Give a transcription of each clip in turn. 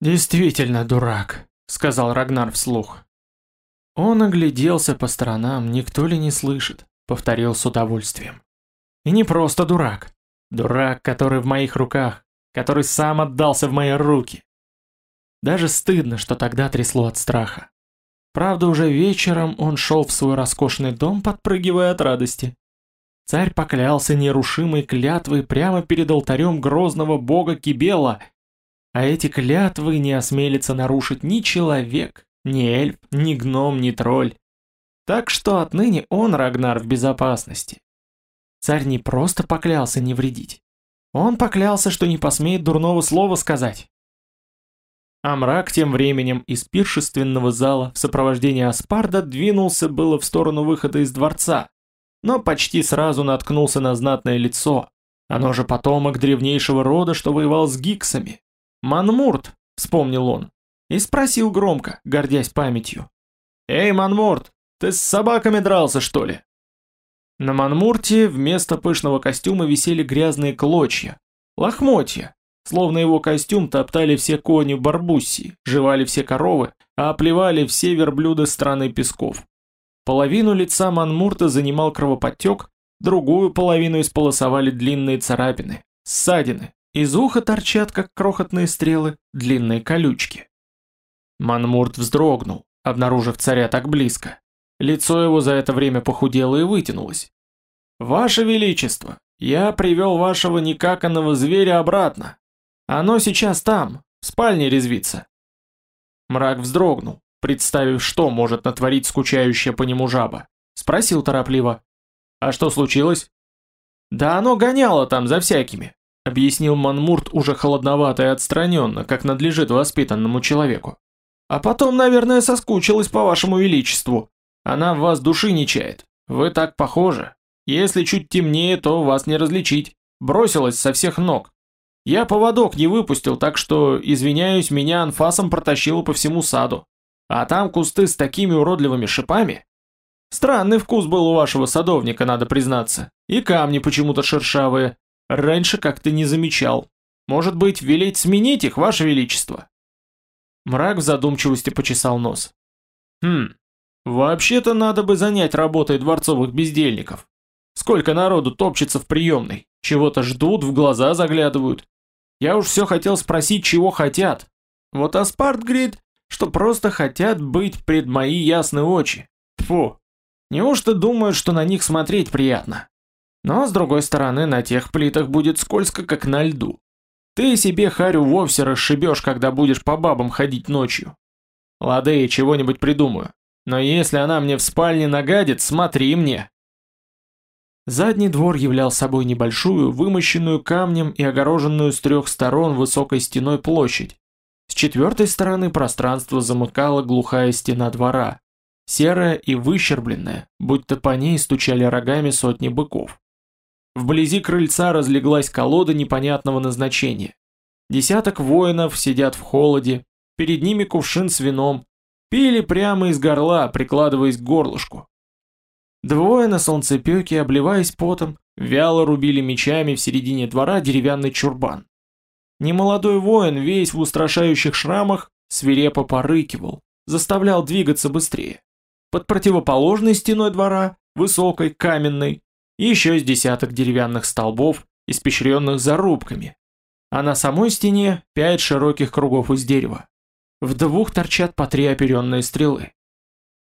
«Действительно дурак», — сказал Рагнар вслух. Он огляделся по сторонам, никто ли не слышит, повторил с удовольствием. И не просто дурак. Дурак, который в моих руках, который сам отдался в мои руки. Даже стыдно, что тогда трясло от страха. Правда, уже вечером он шел в свой роскошный дом, подпрыгивая от радости. Царь поклялся нерушимой клятвой прямо перед алтарем грозного бога Кибела, а эти клятвы не осмелится нарушить ни человек, ни эльф, ни гном, ни тролль. Так что отныне он, Рагнар, в безопасности. Царь не просто поклялся не вредить. Он поклялся, что не посмеет дурного слова сказать. А мрак тем временем из пиршественного зала в сопровождении Аспарда двинулся было в сторону выхода из дворца, но почти сразу наткнулся на знатное лицо. Оно же потомок древнейшего рода, что воевал с гиксами. Манмурт, вспомнил он, и спросил громко, гордясь памятью. «Эй, Манмурт, ты с собаками дрался, что ли?» На Манмурте вместо пышного костюма висели грязные клочья, лохмотья, словно его костюм топтали все кони Барбуссии, жевали все коровы, а оплевали все верблюды страны песков. Половину лица Манмурта занимал кровоподтек, другую половину исполосовали длинные царапины, ссадины, из уха торчат, как крохотные стрелы, длинные колючки. Манмурт вздрогнул, обнаружив царя так близко. Лицо его за это время похудело и вытянулось. «Ваше Величество, я привел вашего некаканного зверя обратно. Оно сейчас там, в спальне резвится». Мрак вздрогнул, представив, что может натворить скучающая по нему жаба. Спросил торопливо. «А что случилось?» «Да оно гоняло там за всякими», объяснил Манмурт уже холодновато и отстраненно, как надлежит воспитанному человеку. А потом, наверное, соскучилась по вашему величеству. Она в вас души не чает. Вы так похожи. Если чуть темнее, то вас не различить. Бросилась со всех ног. Я поводок не выпустил, так что, извиняюсь, меня анфасом протащило по всему саду. А там кусты с такими уродливыми шипами. Странный вкус был у вашего садовника, надо признаться. И камни почему-то шершавые. Раньше как-то не замечал. Может быть, велеть сменить их, ваше величество? Мрак в задумчивости почесал нос. Хм, вообще-то надо бы занять работой дворцовых бездельников. Сколько народу топчется в приемной, чего-то ждут, в глаза заглядывают. Я уж все хотел спросить, чего хотят. Вот Аспарт говорит, что просто хотят быть пред мои ясные очи. Фу, неужто думают, что на них смотреть приятно? Но, с другой стороны, на тех плитах будет скользко, как на льду. Ты себе харю вовсе расшибешь, когда будешь по бабам ходить ночью. Лады, чего-нибудь придумаю. Но если она мне в спальне нагадит, смотри мне. Задний двор являл собой небольшую, вымощенную камнем и огороженную с трех сторон высокой стеной площадь. С четвертой стороны пространство замыкала глухая стена двора, серая и выщербленная, будто по ней стучали рогами сотни быков. Вблизи крыльца разлеглась колода непонятного назначения. Десяток воинов сидят в холоде, перед ними кувшин с вином, пили прямо из горла, прикладываясь к горлышку. Двое на солнцепеке, обливаясь потом, вяло рубили мечами в середине двора деревянный чурбан. Немолодой воин, весь в устрашающих шрамах, свирепо порыкивал, заставлял двигаться быстрее. Под противоположной стеной двора, высокой, каменной, еще с десяток деревянных столбов, испещренных зарубками, а на самой стене пять широких кругов из дерева. В двух торчат по три оперенные стрелы.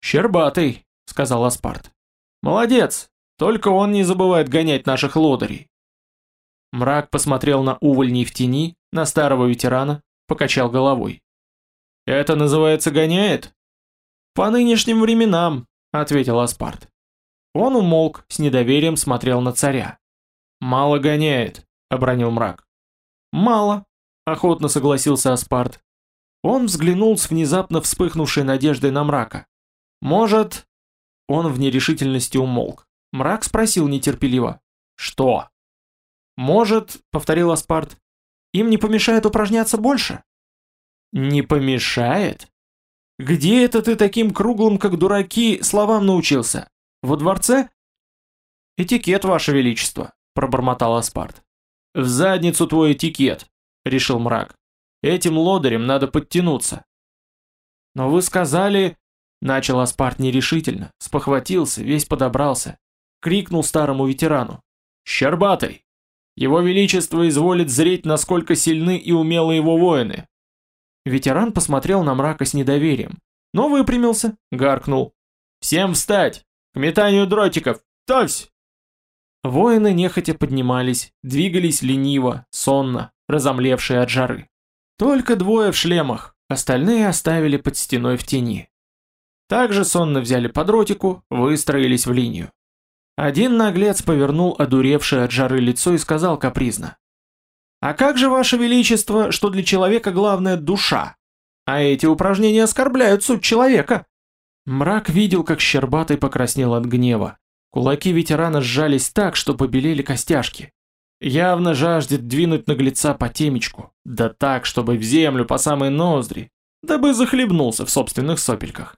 «Щербатый», — сказал Аспарт. «Молодец, только он не забывает гонять наших лодырей». Мрак посмотрел на увольней в тени, на старого ветерана, покачал головой. «Это называется гоняет?» «По нынешним временам», — ответил Аспарт. Он умолк, с недоверием смотрел на царя. «Мало гоняет», — обронил мрак. «Мало», — охотно согласился Аспарт. Он взглянул с внезапно вспыхнувшей надеждой на мрака. «Может...» Он в нерешительности умолк. Мрак спросил нетерпеливо. «Что?» «Может», — повторил Аспарт, — «им не помешает упражняться больше?» «Не помешает? Где это ты таким круглым, как дураки, словам научился? Во дворце? Этикет, ваше величество, пробормотал Аспарт. В задницу твой этикет, решил мрак. Этим лодырем надо подтянуться. Но вы сказали... Начал Аспарт нерешительно, спохватился, весь подобрался. Крикнул старому ветерану. «Щербатый! Его Величество изволит зреть, насколько сильны и умелы его воины!» Ветеран посмотрел на мрака с недоверием, но выпрямился, гаркнул. «Всем встать! К метанию дротиков! Товсь!» Воины нехотя поднимались, двигались лениво, сонно, разомлевшие от жары. Только двое в шлемах, остальные оставили под стеной в тени. Также сонно взяли под ротику, выстроились в линию. Один наглец повернул одуревшее от жары лицо и сказал капризно. «А как же, Ваше Величество, что для человека главное душа? А эти упражнения оскорбляют суть человека!» Мрак видел, как Щербатый покраснел от гнева. Кулаки ветерана сжались так, что побелели костяшки. Явно жаждет двинуть наглеца по темечку, да так, чтобы в землю по самой ноздри, дабы захлебнулся в собственных сопельках.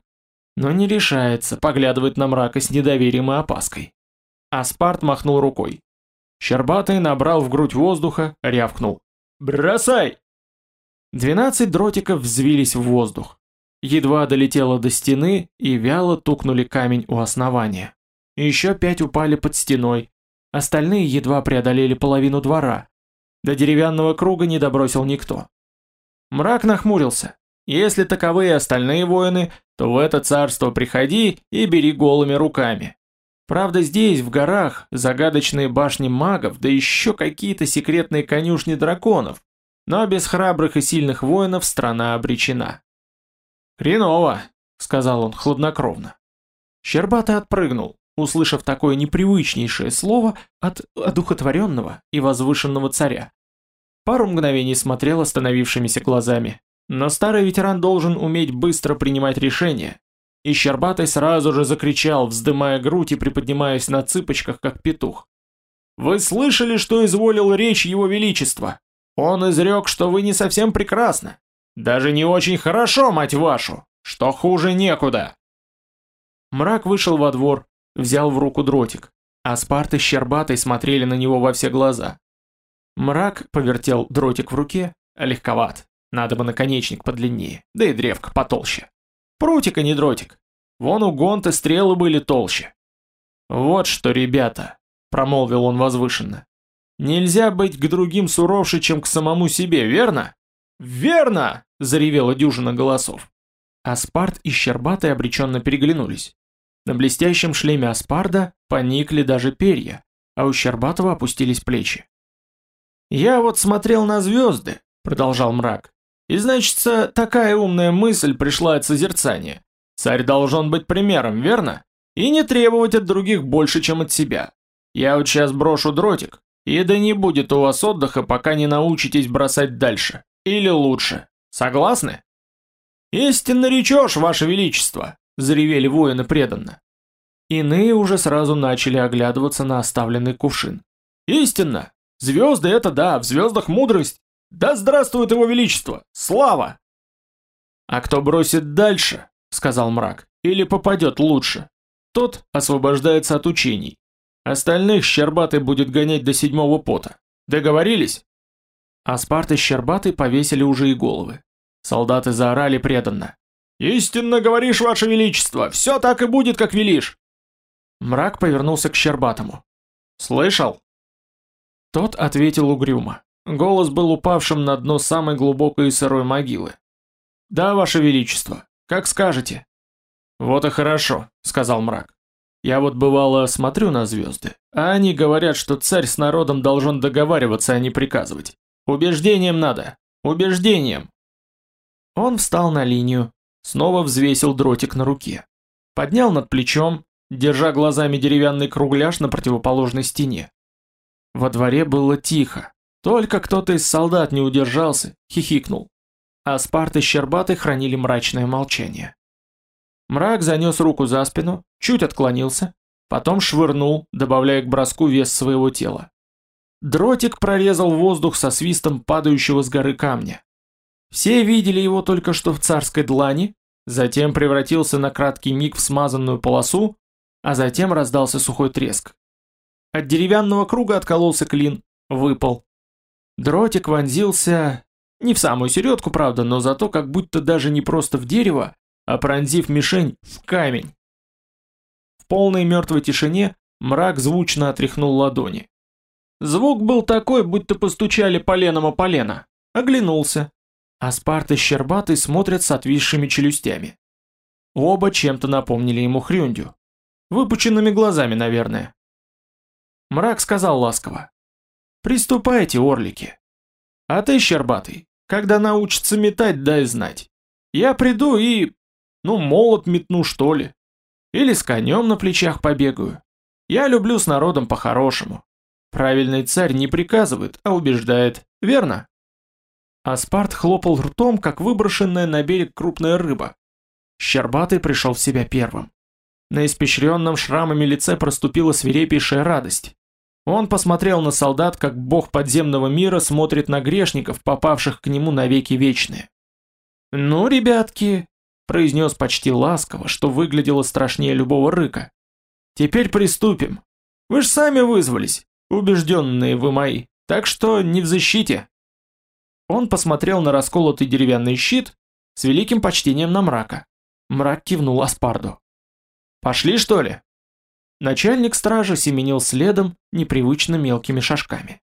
Но не решается, поглядывать на мрака с недоверием и опаской. Аспарт махнул рукой. Щербатый набрал в грудь воздуха, рявкнул. «Бросай!» Двенадцать дротиков взвились в воздух. Едва долетело до стены и вяло тукнули камень у основания. Еще пять упали под стеной, Остальные едва преодолели половину двора. До деревянного круга не добросил никто. Мрак нахмурился. Если таковые остальные воины, то в это царство приходи и бери голыми руками. Правда здесь, в горах, загадочные башни магов, да еще какие-то секретные конюшни драконов. Но без храбрых и сильных воинов страна обречена. «Хреново», — сказал он хладнокровно. Щербатый отпрыгнул услышав такое непривычнейшее слово от одухотворенного и возвышенного царя. Пару мгновений смотрел остановившимися глазами, но старый ветеран должен уметь быстро принимать решения. И Щербатый сразу же закричал, вздымая грудь и приподнимаясь на цыпочках, как петух. «Вы слышали, что изволил речь его величества? Он изрек, что вы не совсем прекрасны. Даже не очень хорошо, мать вашу, что хуже некуда». Мрак вышел во двор, взял в руку дротик. а Аспарт и Щербатый смотрели на него во все глаза. Мрак повертел дротик в руке, а легковат. Надо бы наконечник подлиннее, да и древко потолще. Прутик, а не дротик. Вон у Гонта стрелы были толще. «Вот что, ребята», — промолвил он возвышенно. «Нельзя быть к другим суровше, чем к самому себе, верно?» «Верно!» — заревела дюжина голосов. Аспарт и Щербатый обреченно переглянулись. На блестящем шлеме Аспарда поникли даже перья, а у Щербатова опустились плечи. «Я вот смотрел на звезды», — продолжал мрак, «и, значится, такая умная мысль пришла от созерцания. Царь должен быть примером, верно? И не требовать от других больше, чем от себя. Я вот сейчас брошу дротик, и да не будет у вас отдыха, пока не научитесь бросать дальше. Или лучше. Согласны?» «Истинно речешь, ваше величество», заревели воины преданно. Иные уже сразу начали оглядываться на оставленный кувшин. «Истинно! Звезды — это да, в звездах мудрость! Да здравствует его величество! Слава!» «А кто бросит дальше?» — сказал мрак. «Или попадет лучше? Тот освобождается от учений. Остальных Щербатый будет гонять до седьмого пота. Договорились?» Аспарт и Щербатый повесили уже и головы. Солдаты заорали преданно. «Истинно говоришь, ваше величество, все так и будет, как велишь!» Мрак повернулся к Щербатому. «Слышал?» Тот ответил угрюмо. Голос был упавшим на дно самой глубокой и сырой могилы. «Да, ваше величество, как скажете». «Вот и хорошо», — сказал мрак. «Я вот бывало смотрю на звезды, а они говорят, что царь с народом должен договариваться, а не приказывать. Убеждением надо, убеждением». Он встал на линию, Снова взвесил дротик на руке. Поднял над плечом, держа глазами деревянный кругляш на противоположной стене. Во дворе было тихо. Только кто-то из солдат не удержался, хихикнул. А Спарт и Щербатый хранили мрачное молчание. Мрак занес руку за спину, чуть отклонился, потом швырнул, добавляя к броску вес своего тела. Дротик прорезал воздух со свистом падающего с горы камня. Все видели его только что в царской длани, затем превратился на краткий миг в смазанную полосу, а затем раздался сухой треск. От деревянного круга откололся клин, выпал. Дротик вонзился Не в самую середку, правда, но зато как будто даже не просто в дерево, а пронзив мишень в камень. В полной мертвой тишине мрак звучно отряхнул ладони. Звук был такой, будто постучали поленом о полено. Оглянулся. Аспарт и Щербатый смотрят с отвисшими челюстями. Оба чем-то напомнили ему Хрюндю. Выпученными глазами, наверное. Мрак сказал ласково. «Приступайте, орлики. А ты, Щербатый, когда научится метать, дай знать. Я приду и... ну, молот метну, что ли. Или с конем на плечах побегаю. Я люблю с народом по-хорошему. Правильный царь не приказывает, а убеждает, верно? Аспарт хлопал ртом, как выброшенная на берег крупная рыба. Щербатый пришел в себя первым. На испещренном шрамами лице проступила свирепейшая радость. Он посмотрел на солдат, как бог подземного мира смотрит на грешников, попавших к нему навеки вечные. «Ну, ребятки», — произнес почти ласково, что выглядело страшнее любого рыка. «Теперь приступим. Вы ж сами вызвались, убежденные вы мои, так что не в защите». Он посмотрел на расколотый деревянный щит с великим почтением на мрака. Мрак кивнул Аспарду. «Пошли, что ли?» Начальник стражи семенил следом непривычно мелкими шажками.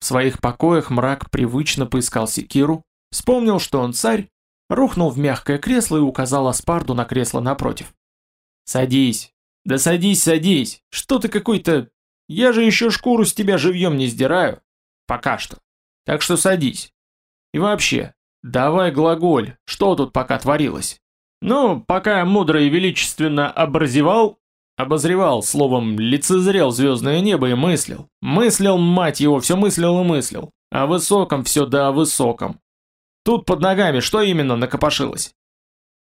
В своих покоях мрак привычно поискал секиру, вспомнил, что он царь, рухнул в мягкое кресло и указал Аспарду на кресло напротив. «Садись! Да садись, садись! Что ты какой-то... Я же еще шкуру с тебя живьем не сдираю. Пока что. Так что садись. И вообще, давай глаголь, что тут пока творилось?» «Ну, пока мудро и величественно образевал, Обозревал, словом, лицезрел звездное небо и мыслил. Мыслил, мать его, все мыслил и мыслил. О высоком все да о высоком. Тут под ногами что именно накопошилось?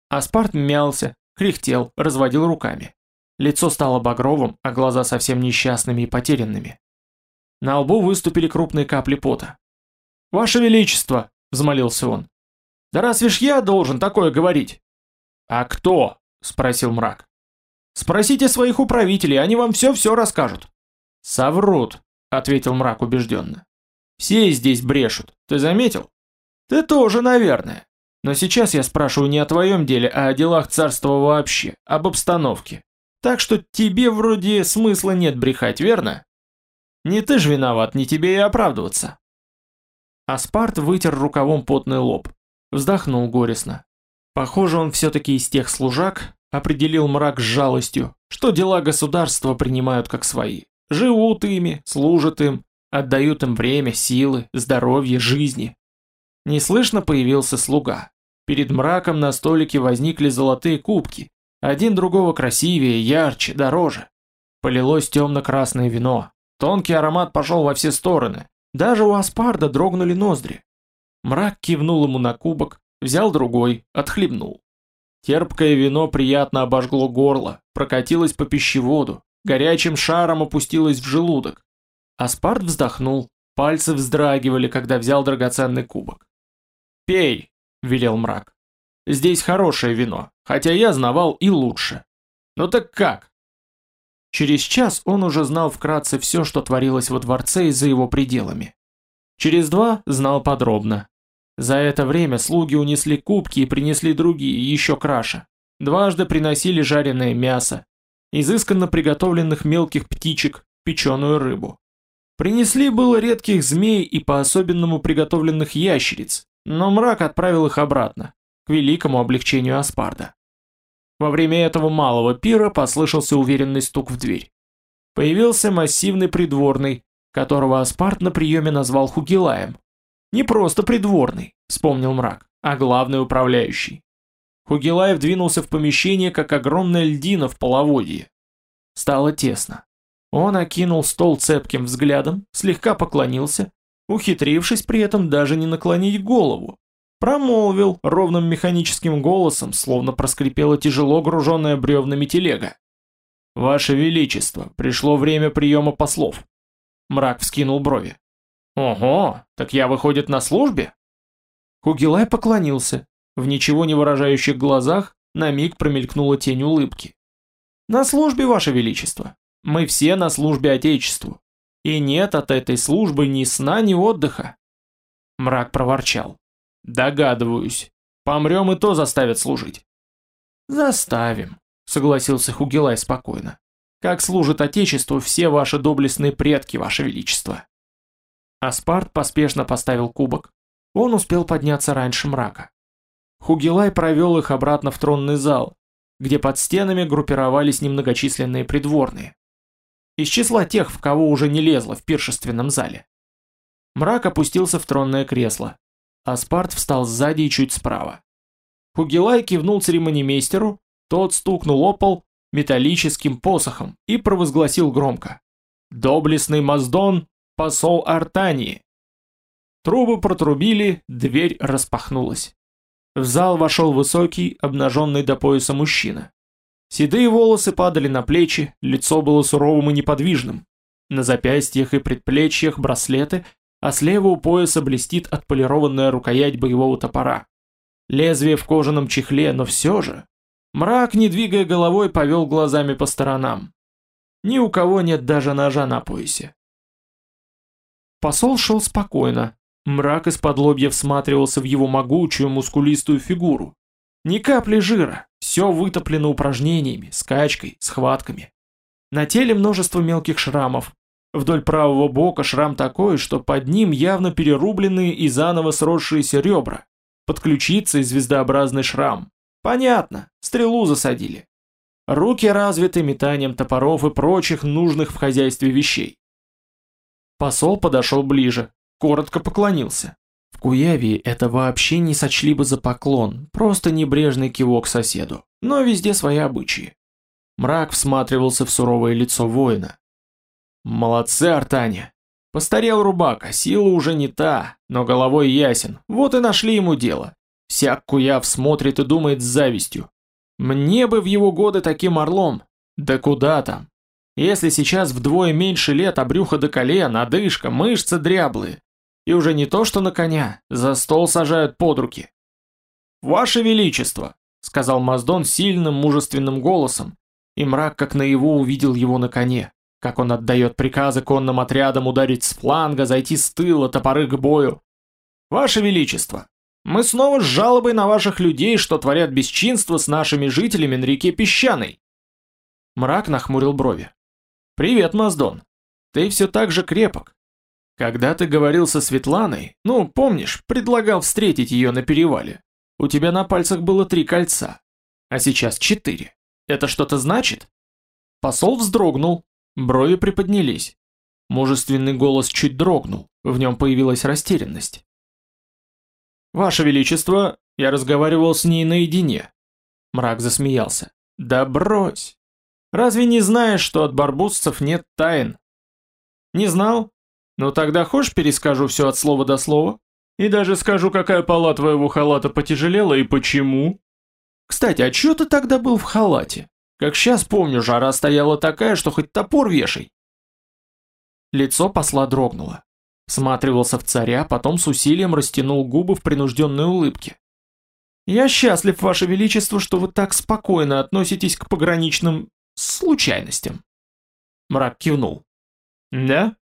Аспарт мялся, кряхтел, разводил руками. Лицо стало багровым, а глаза совсем несчастными и потерянными. На лбу выступили крупные капли пота. «Ваше Величество!» – взмолился он. «Да разве ж я должен такое говорить?» «А кто?» – спросил мрак. Спросите своих управителей, они вам все-все расскажут. Соврут, ответил мрак убежденно. Все здесь брешут, ты заметил? Ты тоже, наверное. Но сейчас я спрашиваю не о твоем деле, а о делах царства вообще, об обстановке. Так что тебе вроде смысла нет брехать, верно? Не ты ж виноват, не тебе и оправдываться. Аспарт вытер рукавом потный лоб. Вздохнул горестно. Похоже, он все-таки из тех служак, определил мрак с жалостью, что дела государства принимают как свои. Живут ими, служат им, отдают им время, силы, здоровье, жизни. Неслышно появился слуга. Перед мраком на столике возникли золотые кубки, один другого красивее, ярче, дороже. Полилось темно-красное вино, тонкий аромат пошел во все стороны, даже у Аспарда дрогнули ноздри. Мрак кивнул ему на кубок, взял другой, отхлебнул. Терпкое вино приятно обожгло горло, прокатилось по пищеводу, горячим шаром опустилось в желудок. Аспарт вздохнул, пальцы вздрагивали, когда взял драгоценный кубок. «Пей», — велел мрак. «Здесь хорошее вино, хотя я знавал и лучше. Ну так как?» Через час он уже знал вкратце все, что творилось во дворце и за его пределами. Через два знал подробно, за это время слуги унесли кубки и принесли другие, еще краше. Дважды приносили жареное мясо, изысканно приготовленных мелких птичек, печеную рыбу. Принесли было редких змей и по-особенному приготовленных ящериц, но мрак отправил их обратно, к великому облегчению Аспарда. Во время этого малого пира послышался уверенный стук в дверь. Появился массивный придворный, которого Аспарт на приеме назвал Хугилаем. Не просто придворный, вспомнил мрак, а главный управляющий. Хугилаев двинулся в помещение, как огромная льдина в половодье. Стало тесно. Он окинул стол цепким взглядом, слегка поклонился, ухитрившись при этом даже не наклонить голову. Промолвил ровным механическим голосом, словно проскрипела тяжело груженная бревнами телега. «Ваше Величество, пришло время приема послов». Мрак вскинул брови. «Ого, так я, выходит, на службе?» Хугилай поклонился. В ничего не выражающих глазах на миг промелькнула тень улыбки. «На службе, Ваше Величество. Мы все на службе Отечеству. И нет от этой службы ни сна, ни отдыха». Мрак проворчал. Догадываюсь. Помрем и то заставят служить. Заставим, согласился Хугилай спокойно. Как служат Отечеству все ваши доблестные предки, ваше величество. Аспарт поспешно поставил кубок. Он успел подняться раньше мрака. Хугилай провел их обратно в тронный зал, где под стенами группировались немногочисленные придворные. Из числа тех, в кого уже не лезло в пиршественном зале. Мрак опустился в тронное кресло. Аспарт встал сзади и чуть справа. Хугилай кивнул церемонимейстеру, тот стукнул о пол металлическим посохом и провозгласил громко. «Доблестный Маздон, посол Артании!» Трубы протрубили, дверь распахнулась. В зал вошел высокий, обнаженный до пояса мужчина. Седые волосы падали на плечи, лицо было суровым и неподвижным. На запястьях и предплечьях браслеты, а слева у пояса блестит отполированная рукоять боевого топора. Лезвие в кожаном чехле, но все же... Мрак, не двигая головой, повел глазами по сторонам. Ни у кого нет даже ножа на поясе. Посол шел спокойно. Мрак из-под лобья всматривался в его могучую мускулистую фигуру. Ни капли жира, все вытоплено упражнениями, скачкой, схватками. На теле множество мелких шрамов. Вдоль правого бока шрам такой, что под ним явно перерубленные и заново сросшиеся ребра. Под ключицей звездообразный шрам. Понятно, стрелу засадили. Руки развиты метанием топоров и прочих нужных в хозяйстве вещей. Посол подошел ближе, коротко поклонился. В Куявии это вообще не сочли бы за поклон, просто небрежный кивок соседу. Но везде свои обычаи. Мрак всматривался в суровое лицо воина. «Молодцы, Артане! Постарел рубака, сила уже не та, но головой ясен. Вот и нашли ему дело. Всяк куяв смотрит и думает с завистью. Мне бы в его годы таким орлом. Да куда там? Если сейчас вдвое меньше лет, а брюхо до колен, одышка, мышцы дряблые. И уже не то что на коня, за стол сажают под руки. «Ваше Величество!» — сказал Маздон сильным мужественным голосом, и мрак как наяву увидел его на коне как он отдает приказы конным отрядам ударить с фланга, зайти с тыла, топоры к бою. Ваше Величество, мы снова с жалобой на ваших людей, что творят бесчинство с нашими жителями на реке Песчаной. Мрак нахмурил брови. Привет, Маздон. Ты все так же крепок. Когда ты говорил со Светланой, ну, помнишь, предлагал встретить ее на перевале, у тебя на пальцах было три кольца, а сейчас четыре. Это что-то значит? Посол вздрогнул, Брови приподнялись. Мужественный голос чуть дрогнул, в нем появилась растерянность. «Ваше Величество, я разговаривал с ней наедине». Мрак засмеялся. «Да брось! Разве не знаешь, что от барбусцев нет тайн?» «Не знал? Ну тогда хочешь перескажу все от слова до слова? И даже скажу, какая пола твоего халата потяжелела и почему?» «Кстати, а чё ты тогда был в халате?» Как сейчас помню, жара стояла такая, что хоть топор вешай. Лицо посла дрогнуло. Сматривался в царя, потом с усилием растянул губы в принужденной улыбке. «Я счастлив, Ваше Величество, что вы так спокойно относитесь к пограничным... случайностям». Мрак кивнул. «Да?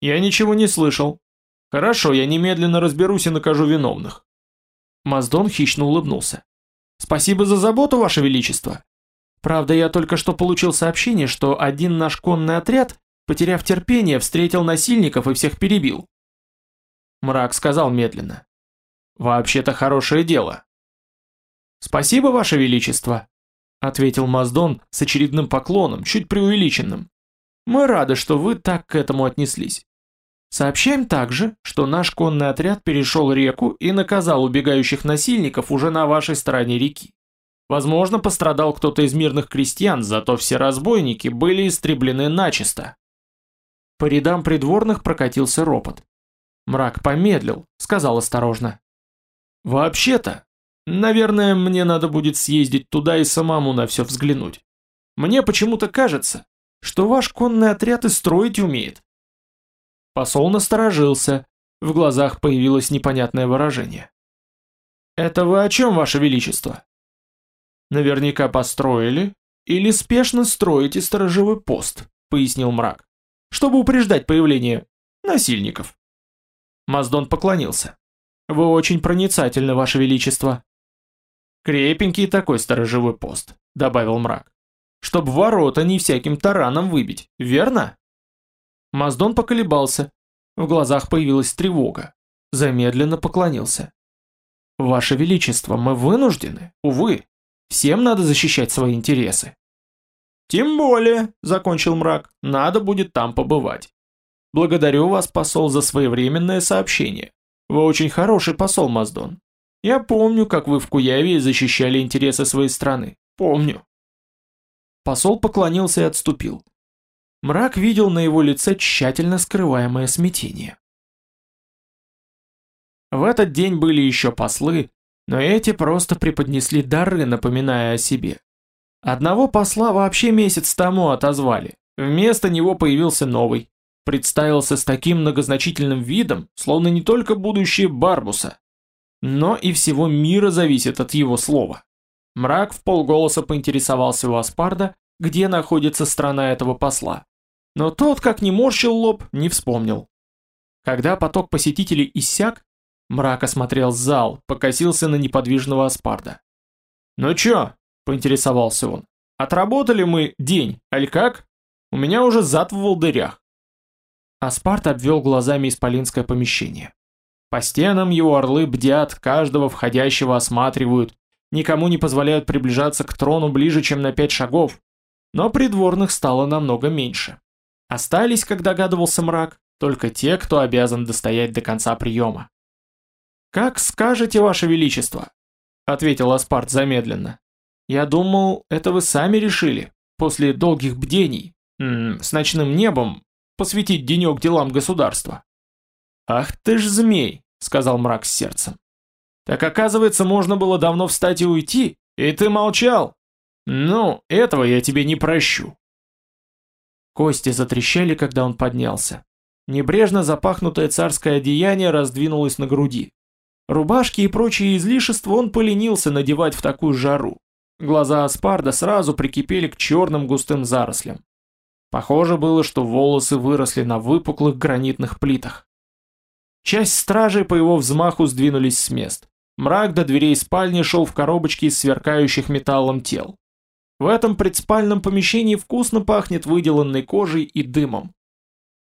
Я ничего не слышал. Хорошо, я немедленно разберусь и накажу виновных». Маздон хищно улыбнулся. «Спасибо за заботу, Ваше Величество. Правда, я только что получил сообщение, что один наш конный отряд, потеряв терпение, встретил насильников и всех перебил. Мрак сказал медленно. «Вообще-то хорошее дело». «Спасибо, Ваше Величество», — ответил Маздон с очередным поклоном, чуть преувеличенным. «Мы рады, что вы так к этому отнеслись. Сообщаем также, что наш конный отряд перешел реку и наказал убегающих насильников уже на вашей стороне реки. Возможно, пострадал кто-то из мирных крестьян, зато все разбойники были истреблены начисто. По рядам придворных прокатился ропот. Мрак помедлил, сказал осторожно. «Вообще-то, наверное, мне надо будет съездить туда и самому на все взглянуть. Мне почему-то кажется, что ваш конный отряд и строить умеет». Посол насторожился, в глазах появилось непонятное выражение. «Это вы о чем, ваше величество?» Наверняка построили или спешно строите сторожевой пост, пояснил мрак, чтобы упреждать появление насильников. Маздон поклонился. Вы очень проницательны, Ваше Величество. Крепенький такой сторожевой пост, добавил мрак. Чтоб ворота не всяким тараном выбить, верно? Маздон поколебался. В глазах появилась тревога. Замедленно поклонился. Ваше Величество, мы вынуждены, увы. Всем надо защищать свои интересы. Тем более, закончил мрак, надо будет там побывать. Благодарю вас, посол, за своевременное сообщение. Вы очень хороший посол, Маздон. Я помню, как вы в Куяве защищали интересы своей страны. Помню. Посол поклонился и отступил. Мрак видел на его лице тщательно скрываемое смятение. В этот день были еще послы, но эти просто преподнесли дары, напоминая о себе. Одного посла вообще месяц тому отозвали. Вместо него появился новый. Представился с таким многозначительным видом, словно не только будущее Барбуса, но и всего мира зависит от его слова. Мрак в полголоса поинтересовался у Аспарда, где находится страна этого посла. Но тот, как не морщил лоб, не вспомнил. Когда поток посетителей иссяк, Мрак осмотрел зал, покосился на неподвижного Аспарда. «Ну чё?» – поинтересовался он. «Отработали мы день, аль как? У меня уже зад в волдырях». Аспарт обвел глазами исполинское помещение. По стенам его орлы бдят, каждого входящего осматривают, никому не позволяют приближаться к трону ближе, чем на пять шагов, но придворных стало намного меньше. Остались, как догадывался мрак, только те, кто обязан достоять до конца приема. «Как скажете, Ваше Величество», — ответил Аспарт замедленно. «Я думал, это вы сами решили, после долгих бдений, м -м, с ночным небом, посвятить денек делам государства». «Ах ты ж змей», — сказал мрак с сердцем. «Так оказывается, можно было давно встать и уйти, и ты молчал. Ну, этого я тебе не прощу». Кости затрещали, когда он поднялся. Небрежно запахнутое царское одеяние раздвинулось на груди. Рубашки и прочие излишества он поленился надевать в такую жару. Глаза Аспарда сразу прикипели к черным густым зарослям. Похоже было, что волосы выросли на выпуклых гранитных плитах. Часть стражей по его взмаху сдвинулись с мест. Мрак до дверей спальни шел в коробочке из сверкающих металлом тел. В этом предспальном помещении вкусно пахнет выделанной кожей и дымом.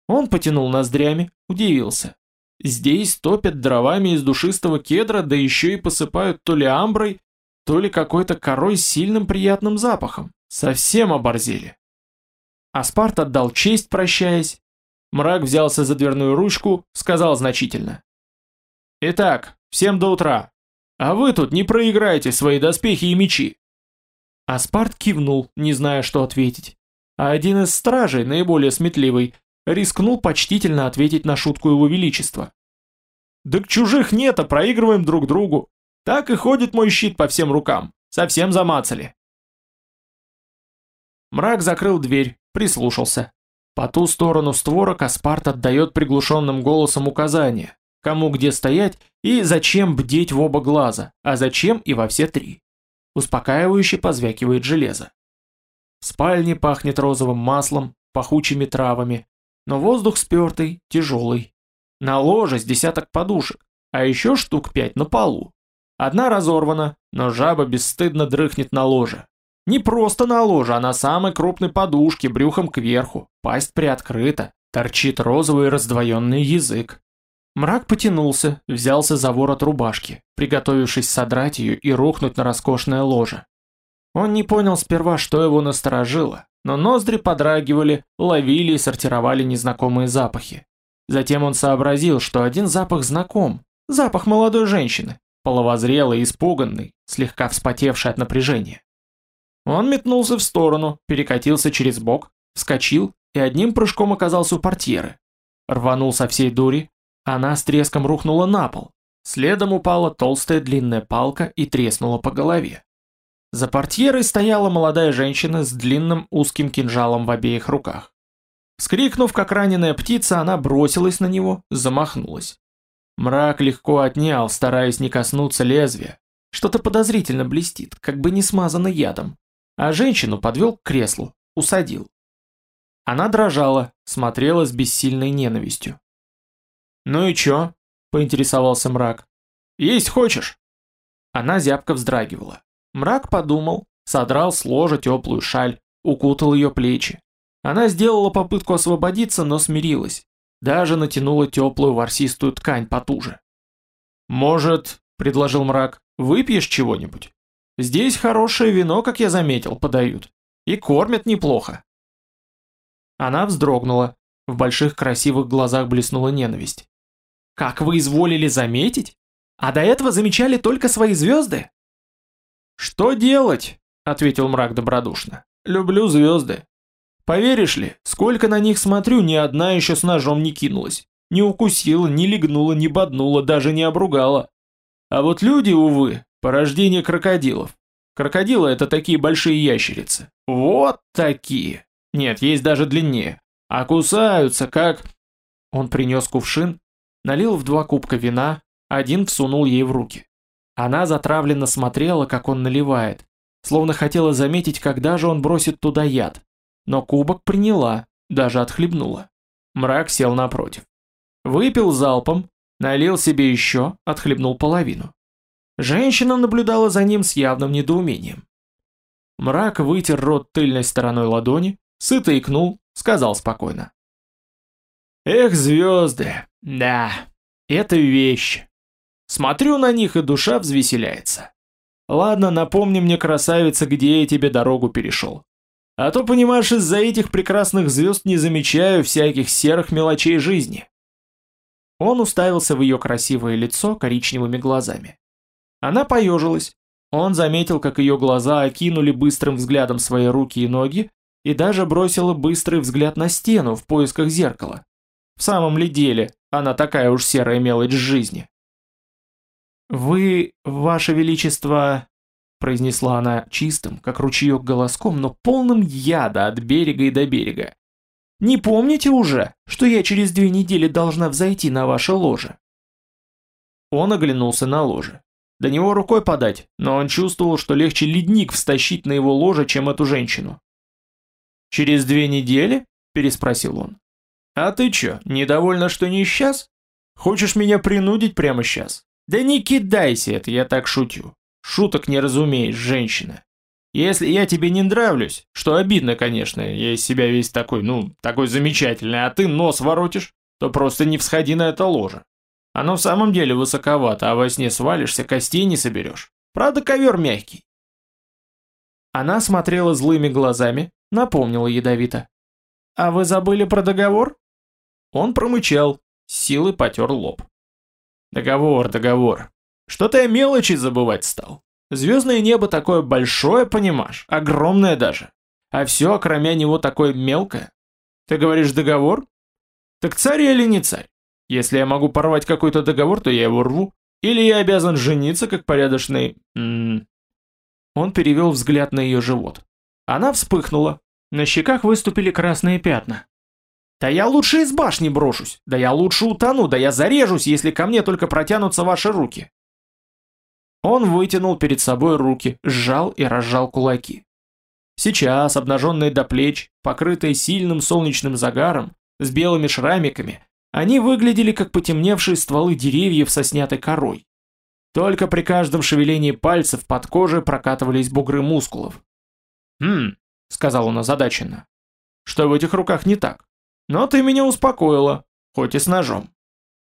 Он потянул ноздрями, удивился. Здесь топят дровами из душистого кедра, да еще и посыпают то ли амброй, то ли какой-то корой с сильным приятным запахом. Совсем оборзели. Аспарт отдал честь, прощаясь. Мрак взялся за дверную ручку, сказал значительно. «Итак, всем до утра. А вы тут не проиграете свои доспехи и мечи». Аспарт кивнул, не зная, что ответить. А один из стражей, наиболее сметливый, рискнул почтительно ответить на шутку его величества. «Да к чужих нет, а проигрываем друг другу. Так и ходит мой щит по всем рукам. Совсем замацали». Мрак закрыл дверь, прислушался. По ту сторону створок Аспарт отдает приглушенным голосом указания, кому где стоять и зачем бдеть в оба глаза, а зачем и во все три. Успокаивающе позвякивает железо. В спальне пахнет розовым маслом, пахучими травами, но воздух спертый, тяжелый. На ложе с десяток подушек, а еще штук пять на полу. Одна разорвана, но жаба бесстыдно дрыхнет на ложе. Не просто на ложе, а на самой крупной подушке, брюхом кверху, пасть приоткрыта, торчит розовый раздвоенный язык. Мрак потянулся, взялся за ворот рубашки, приготовившись содрать ее и рухнуть на роскошное ложе. Он не понял сперва, что его насторожило, но ноздри подрагивали, ловили и сортировали незнакомые запахи. Затем он сообразил, что один запах знаком, запах молодой женщины, половозрелый, испуганный, слегка вспотевший от напряжения. Он метнулся в сторону, перекатился через бок, вскочил и одним прыжком оказался у портьеры. Рванул со всей дури, она с треском рухнула на пол. Следом упала толстая длинная палка и треснула по голове. За портьерой стояла молодая женщина с длинным узким кинжалом в обеих руках. Скрикнув, как раненая птица, она бросилась на него, замахнулась. Мрак легко отнял, стараясь не коснуться лезвия. Что-то подозрительно блестит, как бы не смазано ядом. А женщину подвел к креслу, усадил. Она дрожала, смотрела с бессильной ненавистью. «Ну и чё?» – поинтересовался мрак. Есть хочешь?» Она зябко вздрагивала. Мрак подумал, содрал с ложа теплую шаль, укутал ее плечи. Она сделала попытку освободиться, но смирилась. Даже натянула теплую ворсистую ткань потуже. «Может, — предложил мрак, — выпьешь чего-нибудь? Здесь хорошее вино, как я заметил, подают. И кормят неплохо». Она вздрогнула. В больших красивых глазах блеснула ненависть. «Как вы изволили заметить? А до этого замечали только свои звезды?» «Что делать?» — ответил мрак добродушно. «Люблю звезды. Поверишь ли, сколько на них смотрю, ни одна еще с ножом не кинулась. Не укусила, не легнула, не боднула, даже не обругала. А вот люди, увы, порождение крокодилов. Крокодилы это такие большие ящерицы. Вот такие. Нет, есть даже длиннее. А кусаются как... Он принес кувшин, налил в два кубка вина, один всунул ей в руки. Она затравленно смотрела, как он наливает, словно хотела заметить, когда же он бросит туда яд. Но кубок приняла, даже отхлебнула. Мрак сел напротив. Выпил залпом, налил себе еще, отхлебнул половину. Женщина наблюдала за ним с явным недоумением. Мрак вытер рот тыльной стороной ладони, сыто икнул, сказал спокойно. «Эх, звезды, да, это вещь. Смотрю на них, и душа взвеселяется. Ладно, напомни мне, красавица, где я тебе дорогу перешел. А то, понимаешь, из-за этих прекрасных звезд не замечаю всяких серых мелочей жизни. Он уставился в ее красивое лицо коричневыми глазами. Она поежилась. Он заметил, как ее глаза окинули быстрым взглядом свои руки и ноги, и даже бросила быстрый взгляд на стену в поисках зеркала. В самом ли деле, она такая уж серая мелочь жизни. «Вы, ваше величество...» произнесла она чистым, как ручеек голоском, но полным яда от берега и до берега. «Не помните уже, что я через две недели должна взойти на ваше ложе?» Он оглянулся на ложе. До него рукой подать, но он чувствовал, что легче ледник встащить на его ложе, чем эту женщину. «Через две недели?» – переспросил он. «А ты чё, недовольна, что не сейчас? Хочешь меня принудить прямо сейчас? Да не кидайся это, я так шутю. Шуток не разумеешь, женщина. Если я тебе не нравлюсь, что обидно, конечно, я из себя весь такой, ну, такой замечательный, а ты нос воротишь, то просто не всходи на это ложе. Оно в самом деле высоковато, а во сне свалишься, костей не соберешь. Правда, ковер мягкий. Она смотрела злыми глазами, напомнила ядовито. «А вы забыли про договор?» Он промычал, силой потер лоб. «Договор, договор. Что-то я мелочи забывать стал. Звездное небо такое большое, понимаешь, огромное даже. А все, кроме него, такое мелкое. Ты говоришь договор? Так царь или не царь? Если я могу порвать какой-то договор, то я его рву. Или я обязан жениться, как порядочный... М -м. Он перевел взгляд на ее живот. Она вспыхнула. На щеках выступили красные пятна. Да я лучше из башни брошусь, да я лучше утону, да я зарежусь, если ко мне только протянутся ваши руки. Он вытянул перед собой руки, сжал и разжал кулаки. Сейчас, обнаженные до плеч, покрытые сильным солнечным загаром, с белыми шрамиками, они выглядели как потемневшие стволы деревьев со снятой корой. Только при каждом шевелении пальцев под кожей прокатывались бугры мускулов. «Хм», — сказал он озадаченно, — «что в этих руках не так? Но ты меня успокоила, хоть и с ножом.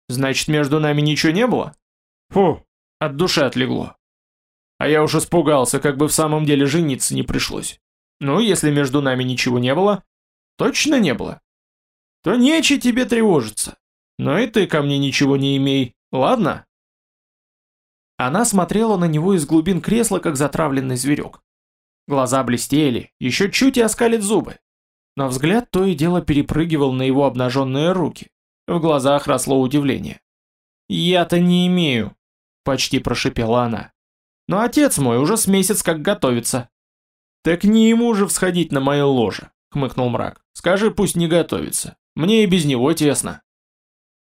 Значит, между нами ничего не было?» «Фу, от души отлегло. А я уж испугался, как бы в самом деле жениться не пришлось. Ну, если между нами ничего не было, точно не было, то нече тебе тревожиться. Но и ты ко мне ничего не имей, ладно? Она смотрела на него из глубин кресла, как затравленный зверек. Глаза блестели, еще чуть и оскалит зубы. Но взгляд то и дело перепрыгивал на его обнаженные руки. В глазах росло удивление. «Я-то не имею», почти прошипела она. Но отец мой уже с месяц как готовится. Так не ему же всходить на мое ложе, хмыкнул мрак. Скажи, пусть не готовится. Мне и без него тесно.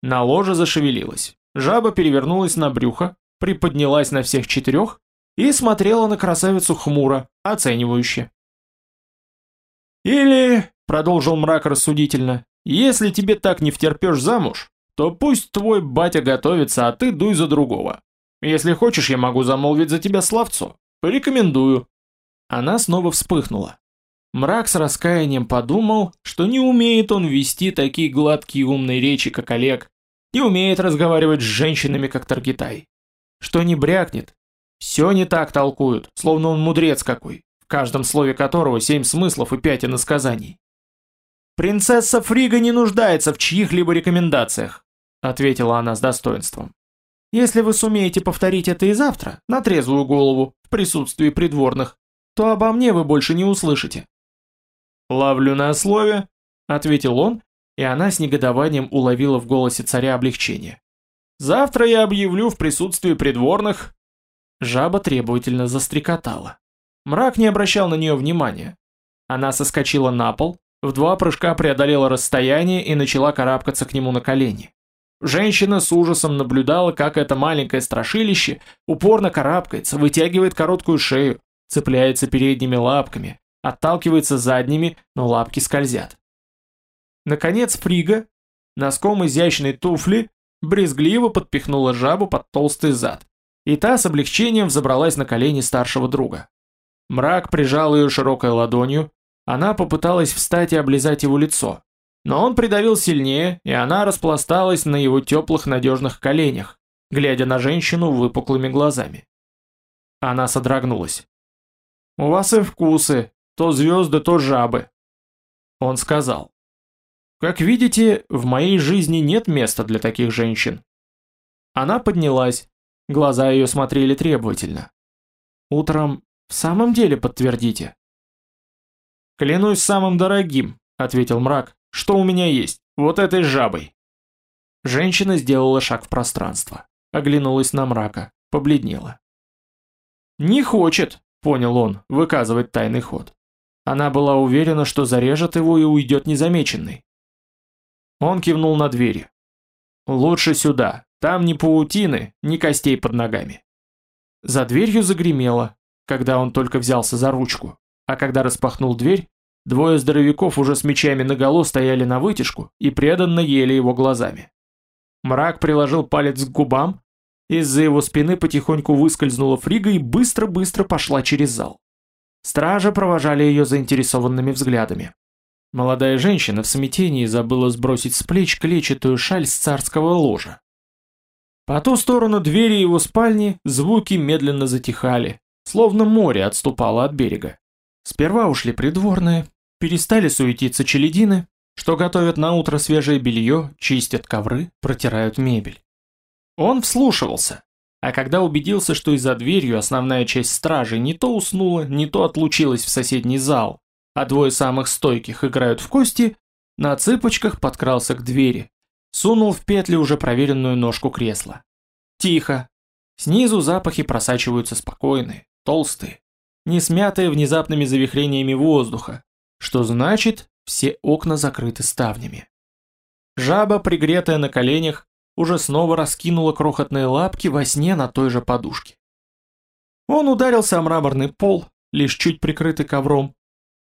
На ложе зашевелилась. Жаба перевернулась на брюхо, приподнялась на всех четырех и смотрела на красавицу хмуро, оценивающе. «Или», — продолжил мрак рассудительно, — «если тебе так не втерпешь замуж, то пусть твой батя готовится, а ты дуй за другого. Если хочешь, я могу замолвить за тебя словцо. Порекомендую». Она снова вспыхнула. Мрак с раскаянием подумал, что не умеет он вести такие гладкие умные речи, как Олег, не умеет разговаривать с женщинами, как Таргитай. Что не брякнет, все не так толкуют, словно он мудрец какой, в каждом слове которого семь смыслов и пять иносказаний. «Принцесса Фрига не нуждается в чьих-либо рекомендациях», ответила она с достоинством. «Если вы сумеете повторить это и завтра, на трезвую голову, в присутствии придворных, то обо мне вы больше не услышите». «Ловлю на слове», — ответил он, и она с негодованием уловила в голосе царя облегчение. «Завтра я объявлю в присутствии придворных...» Жаба требовательно застрекотала. Мрак не обращал на нее внимания. Она соскочила на пол, в два прыжка преодолела расстояние и начала карабкаться к нему на колени. Женщина с ужасом наблюдала, как это маленькое страшилище упорно карабкается, вытягивает короткую шею, цепляется передними лапками, отталкивается задними, но лапки скользят. Наконец Фрига, носком изящной туфли, брезгливо подпихнула жабу под толстый зад, и та с облегчением взобралась на колени старшего друга. Мрак прижал ее широкой ладонью, она попыталась встать и облизать его лицо, но он придавил сильнее, и она распласталась на его теплых надежных коленях, глядя на женщину выпуклыми глазами. Она содрогнулась. «У вас и вкусы, то звезды, то жабы». Он сказал. «Как видите, в моей жизни нет места для таких женщин». Она поднялась, глаза ее смотрели требовательно. «Утром в самом деле подтвердите?» «Клянусь самым дорогим», — ответил мрак, — «что у меня есть, вот этой жабой». Женщина сделала шаг в пространство, оглянулась на мрака, побледнела. «Не хочет», — понял он, выказывать тайный ход. Она была уверена, что зарежет его и уйдет незамеченной. Он кивнул на двери. «Лучше сюда, там ни паутины, ни костей под ногами». За дверью загремело, когда он только взялся за ручку а когда распахнул дверь, двое здоровяков уже с мечами наголо стояли на вытяжку и преданно ели его глазами. Мрак приложил палец к губам, из-за его спины потихоньку выскользнула фрига и быстро-быстро пошла через зал. Стражи провожали ее заинтересованными взглядами. Молодая женщина в смятении забыла сбросить с плеч клетчатую шаль с царского ложа. По ту сторону двери его спальни звуки медленно затихали, словно море отступало от берега. Сперва ушли придворные, перестали суетиться челядины, что готовят на утро свежее белье, чистят ковры, протирают мебель. Он вслушивался, а когда убедился, что и за дверью основная часть стражи не то уснула, не то отлучилась в соседний зал, а двое самых стойких играют в кости, на цыпочках подкрался к двери, сунул в петли уже проверенную ножку кресла. Тихо. Снизу запахи просачиваются спокойные, толстые, не смятые внезапными завихрениями воздуха, что значит, все окна закрыты ставнями. Жаба, пригретая на коленях, уже снова раскинула крохотные лапки во сне на той же подушке. Он ударился о мраморный пол, лишь чуть прикрытый ковром.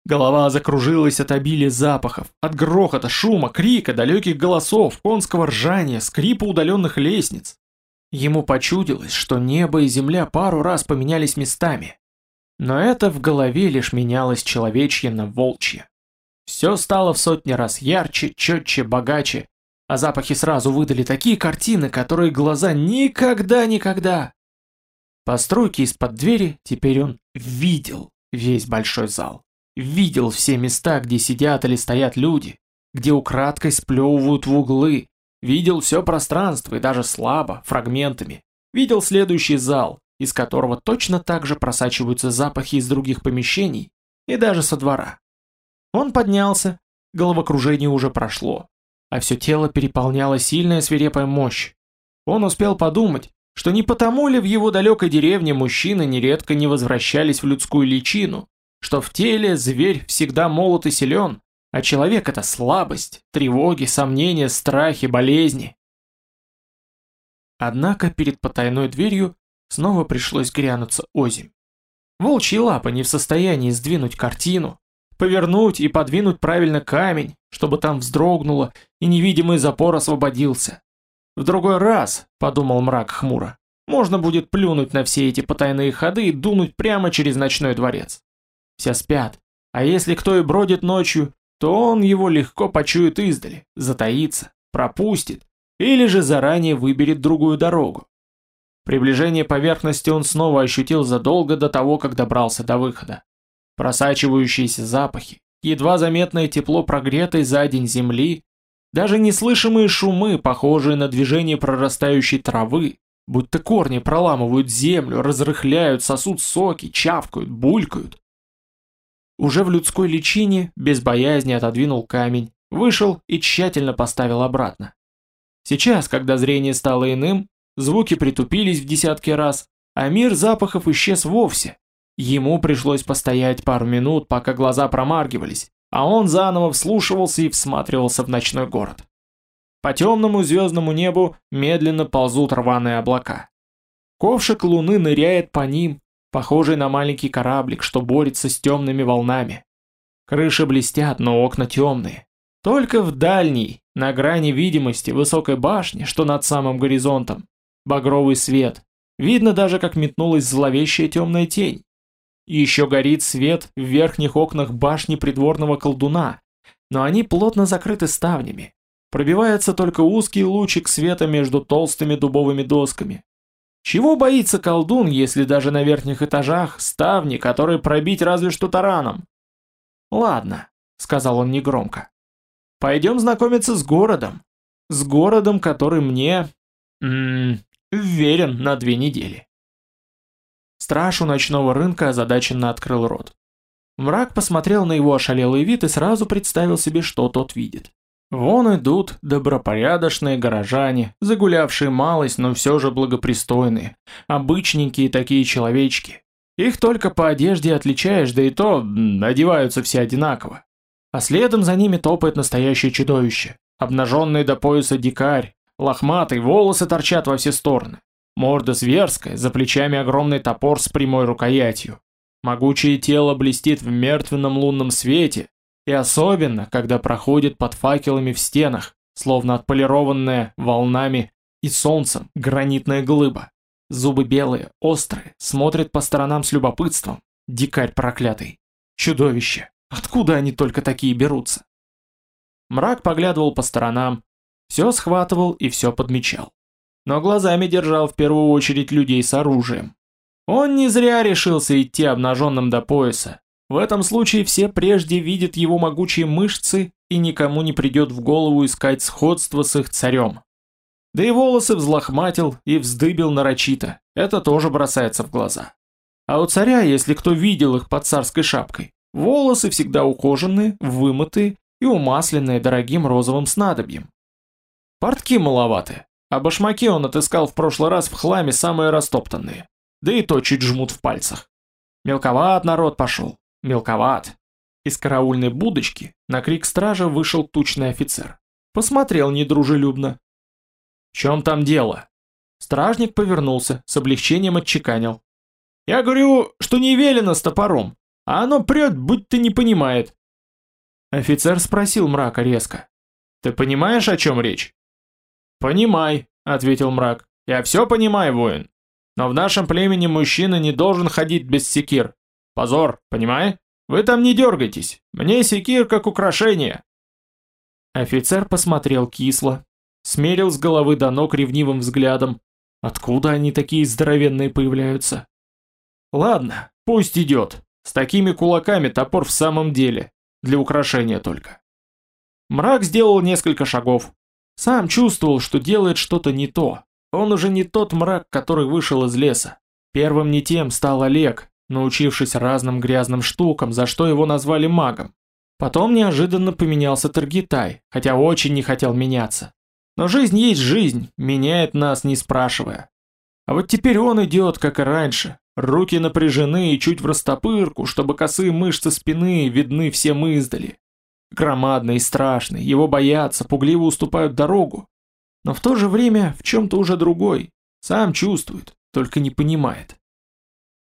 Голова закружилась от обилия запахов, от грохота, шума, крика, далеких голосов, конского ржания, скрипа удаленных лестниц. Ему почудилось, что небо и земля пару раз поменялись местами. Но это в голове лишь менялось человечье на волчье. Все стало в сотни раз ярче, четче, богаче, а запахи сразу выдали такие картины, которые глаза никогда-никогда. По струйке из-под двери теперь он видел весь большой зал. Видел все места, где сидят или стоят люди, где украдкой сплевывают в углы. Видел все пространство и даже слабо, фрагментами. Видел следующий зал, из которого точно так же просачиваются запахи из других помещений и даже со двора. Он поднялся, головокружение уже прошло, а все тело переполняла сильная свирепая мощь. Он успел подумать, что не потому ли в его далекой деревне мужчины нередко не возвращались в людскую личину, что в теле зверь всегда молод и силен, а человек это слабость, тревоги, сомнения, страхи, болезни. Однако перед потайной дверью Снова пришлось грянуться озимь. Волчьи лапы не в состоянии сдвинуть картину, повернуть и подвинуть правильно камень, чтобы там вздрогнуло и невидимый запор освободился. В другой раз, подумал мрак хмуро, Можно будет плюнуть на все эти потайные ходы и дунуть прямо через ночной дворец. Все спят, а если кто и бродит ночью, то он его легко почует издали, затаится, пропустит, или же заранее выберет другую дорогу. Приближение поверхности он снова ощутил задолго до того, как добрался до выхода. Просачивающиеся запахи, едва заметное тепло прогретой за день земли, даже неслышимые шумы, похожие на движение прорастающей травы, будто корни проламывают землю, разрыхляют, сосут соки, чавкают, булькают. Уже в людской личине без боязни отодвинул камень, вышел и тщательно поставил обратно. Сейчас, когда зрение стало иным, звуки притупились в десятки раз, а мир запахов исчез вовсе. Ему пришлось постоять пару минут, пока глаза промаргивались, а он заново вслушивался и всматривался в ночной город. По темному звездному небу медленно ползут рваные облака. Ковшик луны ныряет по ним, похожий на маленький кораблик, что борется с темными волнами. Крыши блестят, но окна темные. Только в дальней, на грани видимости высокой башни, что над самым горизонтом, багровый свет. Видно даже, как метнулась зловещая темная тень. Еще горит свет в верхних окнах башни придворного колдуна, но они плотно закрыты ставнями. Пробивается только узкий лучик света между толстыми дубовыми досками. Чего боится колдун, если даже на верхних этажах ставни, которые пробить разве что тараном? «Ладно», — сказал он негромко. «Пойдем знакомиться с городом. С городом, который мне... М -м, верен на две недели». Страж у ночного рынка озадаченно открыл рот. Мрак посмотрел на его ошалелый вид и сразу представил себе, что тот видит. Вон идут добропорядочные горожане, загулявшие малость, но все же благопристойные, обычненькие такие человечки. Их только по одежде отличаешь, да и то одеваются все одинаково. А следом за ними топает настоящее чудовище. Обнаженный до пояса дикарь, лохматый, волосы торчат во все стороны. Морда зверская, за плечами огромный топор с прямой рукоятью. Могучее тело блестит в мертвенном лунном свете, и особенно, когда проходит под факелами в стенах, словно отполированная волнами и солнцем гранитная глыба. Зубы белые, острые, смотрят по сторонам с любопытством. Дикарь проклятый. Чудовище. Откуда они только такие берутся? Мрак поглядывал по сторонам, все схватывал и все подмечал но глазами держал в первую очередь людей с оружием. Он не зря решился идти обнаженным до пояса. В этом случае все прежде видят его могучие мышцы и никому не придет в голову искать сходство с их царем. Да и волосы взлохматил и вздыбил нарочито, это тоже бросается в глаза. А у царя, если кто видел их под царской шапкой, волосы всегда ухоженные, вымытые и умасленные дорогим розовым снадобьем. Портки маловаты, а башмаки он отыскал в прошлый раз в хламе самые растоптанные. Да и то чуть жмут в пальцах. Мелковат народ пошел. Мелковат. Из караульной будочки на крик стража вышел тучный офицер. Посмотрел недружелюбно. «В чем там дело?» Стражник повернулся, с облегчением отчеканил. «Я говорю, что не велено с топором, а оно прет, будь-то не понимает». Офицер спросил мрака резко. «Ты понимаешь, о чем речь?» «Понимай», — ответил мрак. «Я все понимаю, воин. Но в нашем племени мужчина не должен ходить без секир. Позор, понимай? Вы там не дергайтесь. Мне секир как украшение». Офицер посмотрел кисло, смерил с головы до ног ревнивым взглядом. Откуда они такие здоровенные появляются? Ладно, пусть идет. С такими кулаками топор в самом деле. Для украшения только. Мрак сделал несколько шагов, сам чувствовал, что делает что-то не то. Он уже не тот мрак, который вышел из леса. Первым не тем стал Олег, научившись разным грязным штукам, за что его назвали магом. Потом неожиданно поменялся Таргитай, хотя очень не хотел меняться. Но жизнь есть жизнь, меняет нас не спрашивая. А вот теперь он идет, как и раньше. Руки напряжены и чуть в растопырку, чтобы косые мышцы спины видны всем издали. Громадный и страшный, его боятся, пугливо уступают дорогу. Но в то же время в чем-то уже другой. Сам чувствует, только не понимает.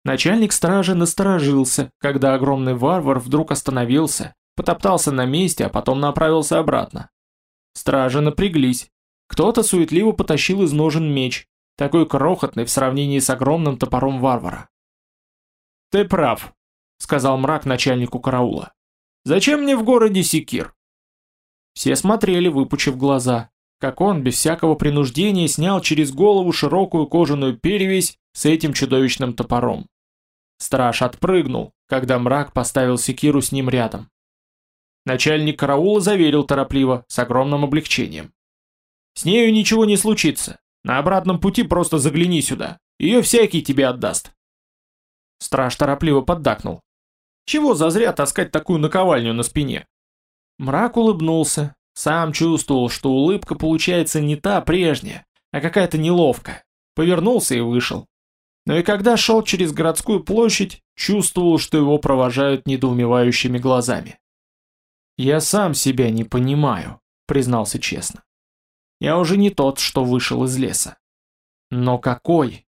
Начальник стражи насторожился, когда огромный варвар вдруг остановился, потоптался на месте, а потом направился обратно. Стражи напряглись. Кто-то суетливо потащил из ножен меч, такой крохотный в сравнении с огромным топором варвара. «Ты прав», — сказал мрак начальнику караула. «Зачем мне в городе секир?» Все смотрели, выпучив глаза, как он без всякого принуждения снял через голову широкую кожаную перевязь с этим чудовищным топором. Страж отпрыгнул, когда мрак поставил секиру с ним рядом. Начальник караула заверил торопливо, с огромным облегчением. «С нею ничего не случится. На обратном пути просто загляни сюда. Ее всякий тебе отдаст». Страж торопливо поддакнул. «Чего зазря таскать такую наковальню на спине?» Мрак улыбнулся, сам чувствовал, что улыбка получается не та прежняя, а какая-то неловкая. Повернулся и вышел. Но и когда шел через городскую площадь, чувствовал, что его провожают недоумевающими глазами. «Я сам себя не понимаю», — признался честно. «Я уже не тот, что вышел из леса». «Но какой?»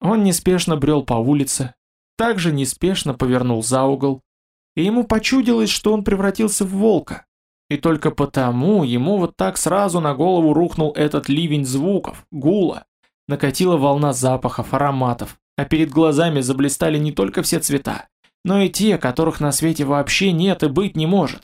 Он неспешно брел по улице, также неспешно повернул за угол, и ему почудилось, что он превратился в волка. И только потому ему вот так сразу на голову рухнул этот ливень звуков, гула. Накатила волна запахов, ароматов, а перед глазами заблистали не только все цвета, но и те, которых на свете вообще нет и быть не может.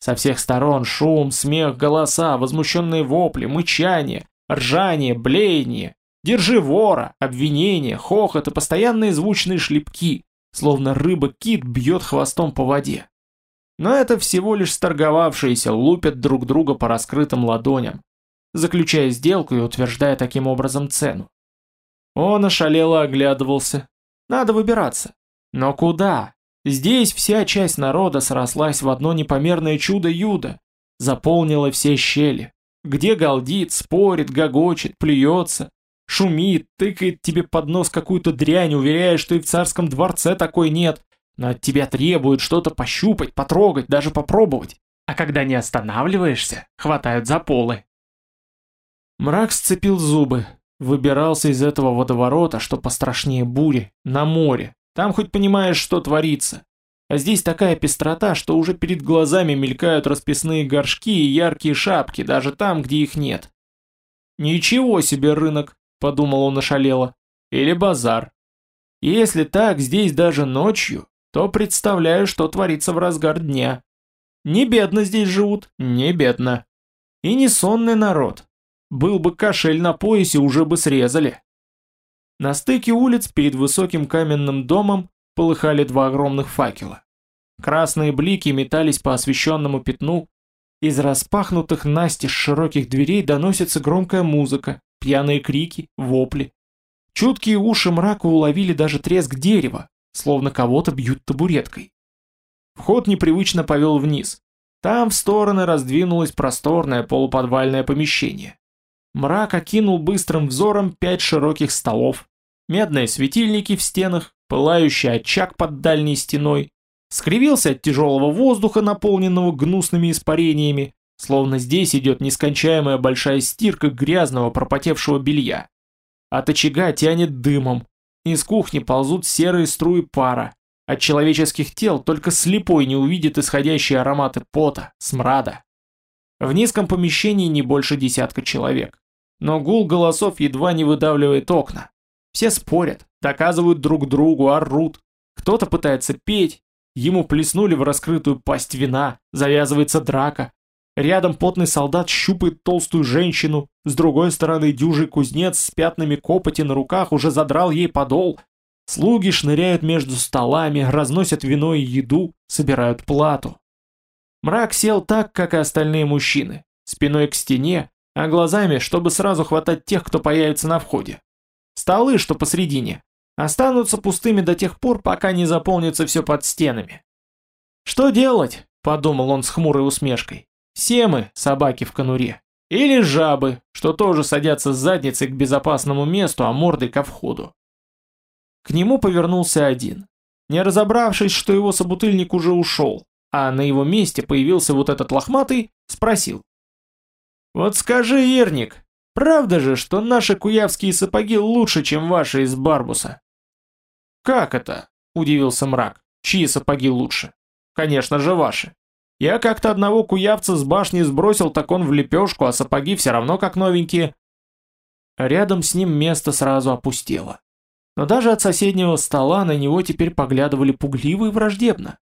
Со всех сторон шум, смех, голоса, возмущенные вопли, мычание, ржание, блеяние, держи вора, обвинения, хохот и постоянные звучные шлепки, словно рыба-кит бьет хвостом по воде. Но это всего лишь сторговавшиеся лупят друг друга по раскрытым ладоням, заключая сделку и утверждая таким образом цену. Он ошалело оглядывался. Надо выбираться. Но куда? Здесь вся часть народа срослась в одно непомерное чудо-юдо, заполнила все щели. Где галдит, спорит, гогочет, плюется, шумит, тыкает тебе под нос какую-то дрянь, уверяя, что и в царском дворце такой нет, но от тебя требуют что-то пощупать, потрогать, даже попробовать. А когда не останавливаешься, хватают за полы. Мрак сцепил зубы, выбирался из этого водоворота, что пострашнее бури, на море. Там хоть понимаешь, что творится. А здесь такая пестрота, что уже перед глазами мелькают расписные горшки и яркие шапки, даже там, где их нет. «Ничего себе рынок!» – подумал он ошалело. «Или базар. Если так здесь даже ночью, то представляю, что творится в разгар дня. Не бедно здесь живут, не бедно. И не сонный народ, был бы кошель на поясе, уже бы срезали. На стыке улиц перед высоким каменным домом полыхали два огромных факела. Красные блики метались по освещенному пятну, из распахнутых настежь широких дверей доносится громкая музыка, пьяные крики, вопли. Чуткие уши мрака уловили даже треск дерева, словно кого-то бьют табуреткой. Вход непривычно повел вниз. Там в стороны раздвинулось просторное полуподвальное помещение. Мрак окинул быстрым взором пять широких столов, медные светильники в стенах, пылающий очаг под дальней стеной, скривился от тяжелого воздуха, наполненного гнусными испарениями, словно здесь идет нескончаемая большая стирка грязного пропотевшего белья. От очага тянет дымом, из кухни ползут серые струи пара, от человеческих тел только слепой не увидит исходящие ароматы пота, смрада. В низком помещении не больше десятка человек. Но гул голосов едва не выдавливает окна. Все спорят, доказывают друг другу, орут. Кто-то пытается петь, ему плеснули в раскрытую пасть вина, завязывается драка. Рядом потный солдат щупает толстую женщину, с другой стороны дюжий кузнец с пятнами копоти на руках уже задрал ей подол. Слуги шныряют между столами, разносят вино и еду, собирают плату. Мрак сел так, как и остальные мужчины, спиной к стене, а глазами, чтобы сразу хватать тех, кто появится на входе. Столы, что посредине, останутся пустыми до тех пор, пока не заполнится все под стенами. «Что делать?» – подумал он с хмурой усмешкой. «Все мы собаки в конуре. Или жабы, что тоже садятся с задницей к безопасному месту, а мордой ко входу». К нему повернулся один. Не разобравшись, что его собутыльник уже ушел, а на его месте появился вот этот лохматый, спросил. «Вот скажи, Ерник, правда же, что наши куявские сапоги лучше, чем ваши из Барбуса?» «Как это?» – удивился мрак. «Чьи сапоги лучше?» «Конечно же ваши. Я как-то одного куявца с башни сбросил, так он в лепешку, а сапоги все равно как новенькие». рядом с ним место сразу опустело. Но даже от соседнего стола на него теперь поглядывали пугливо и враждебно.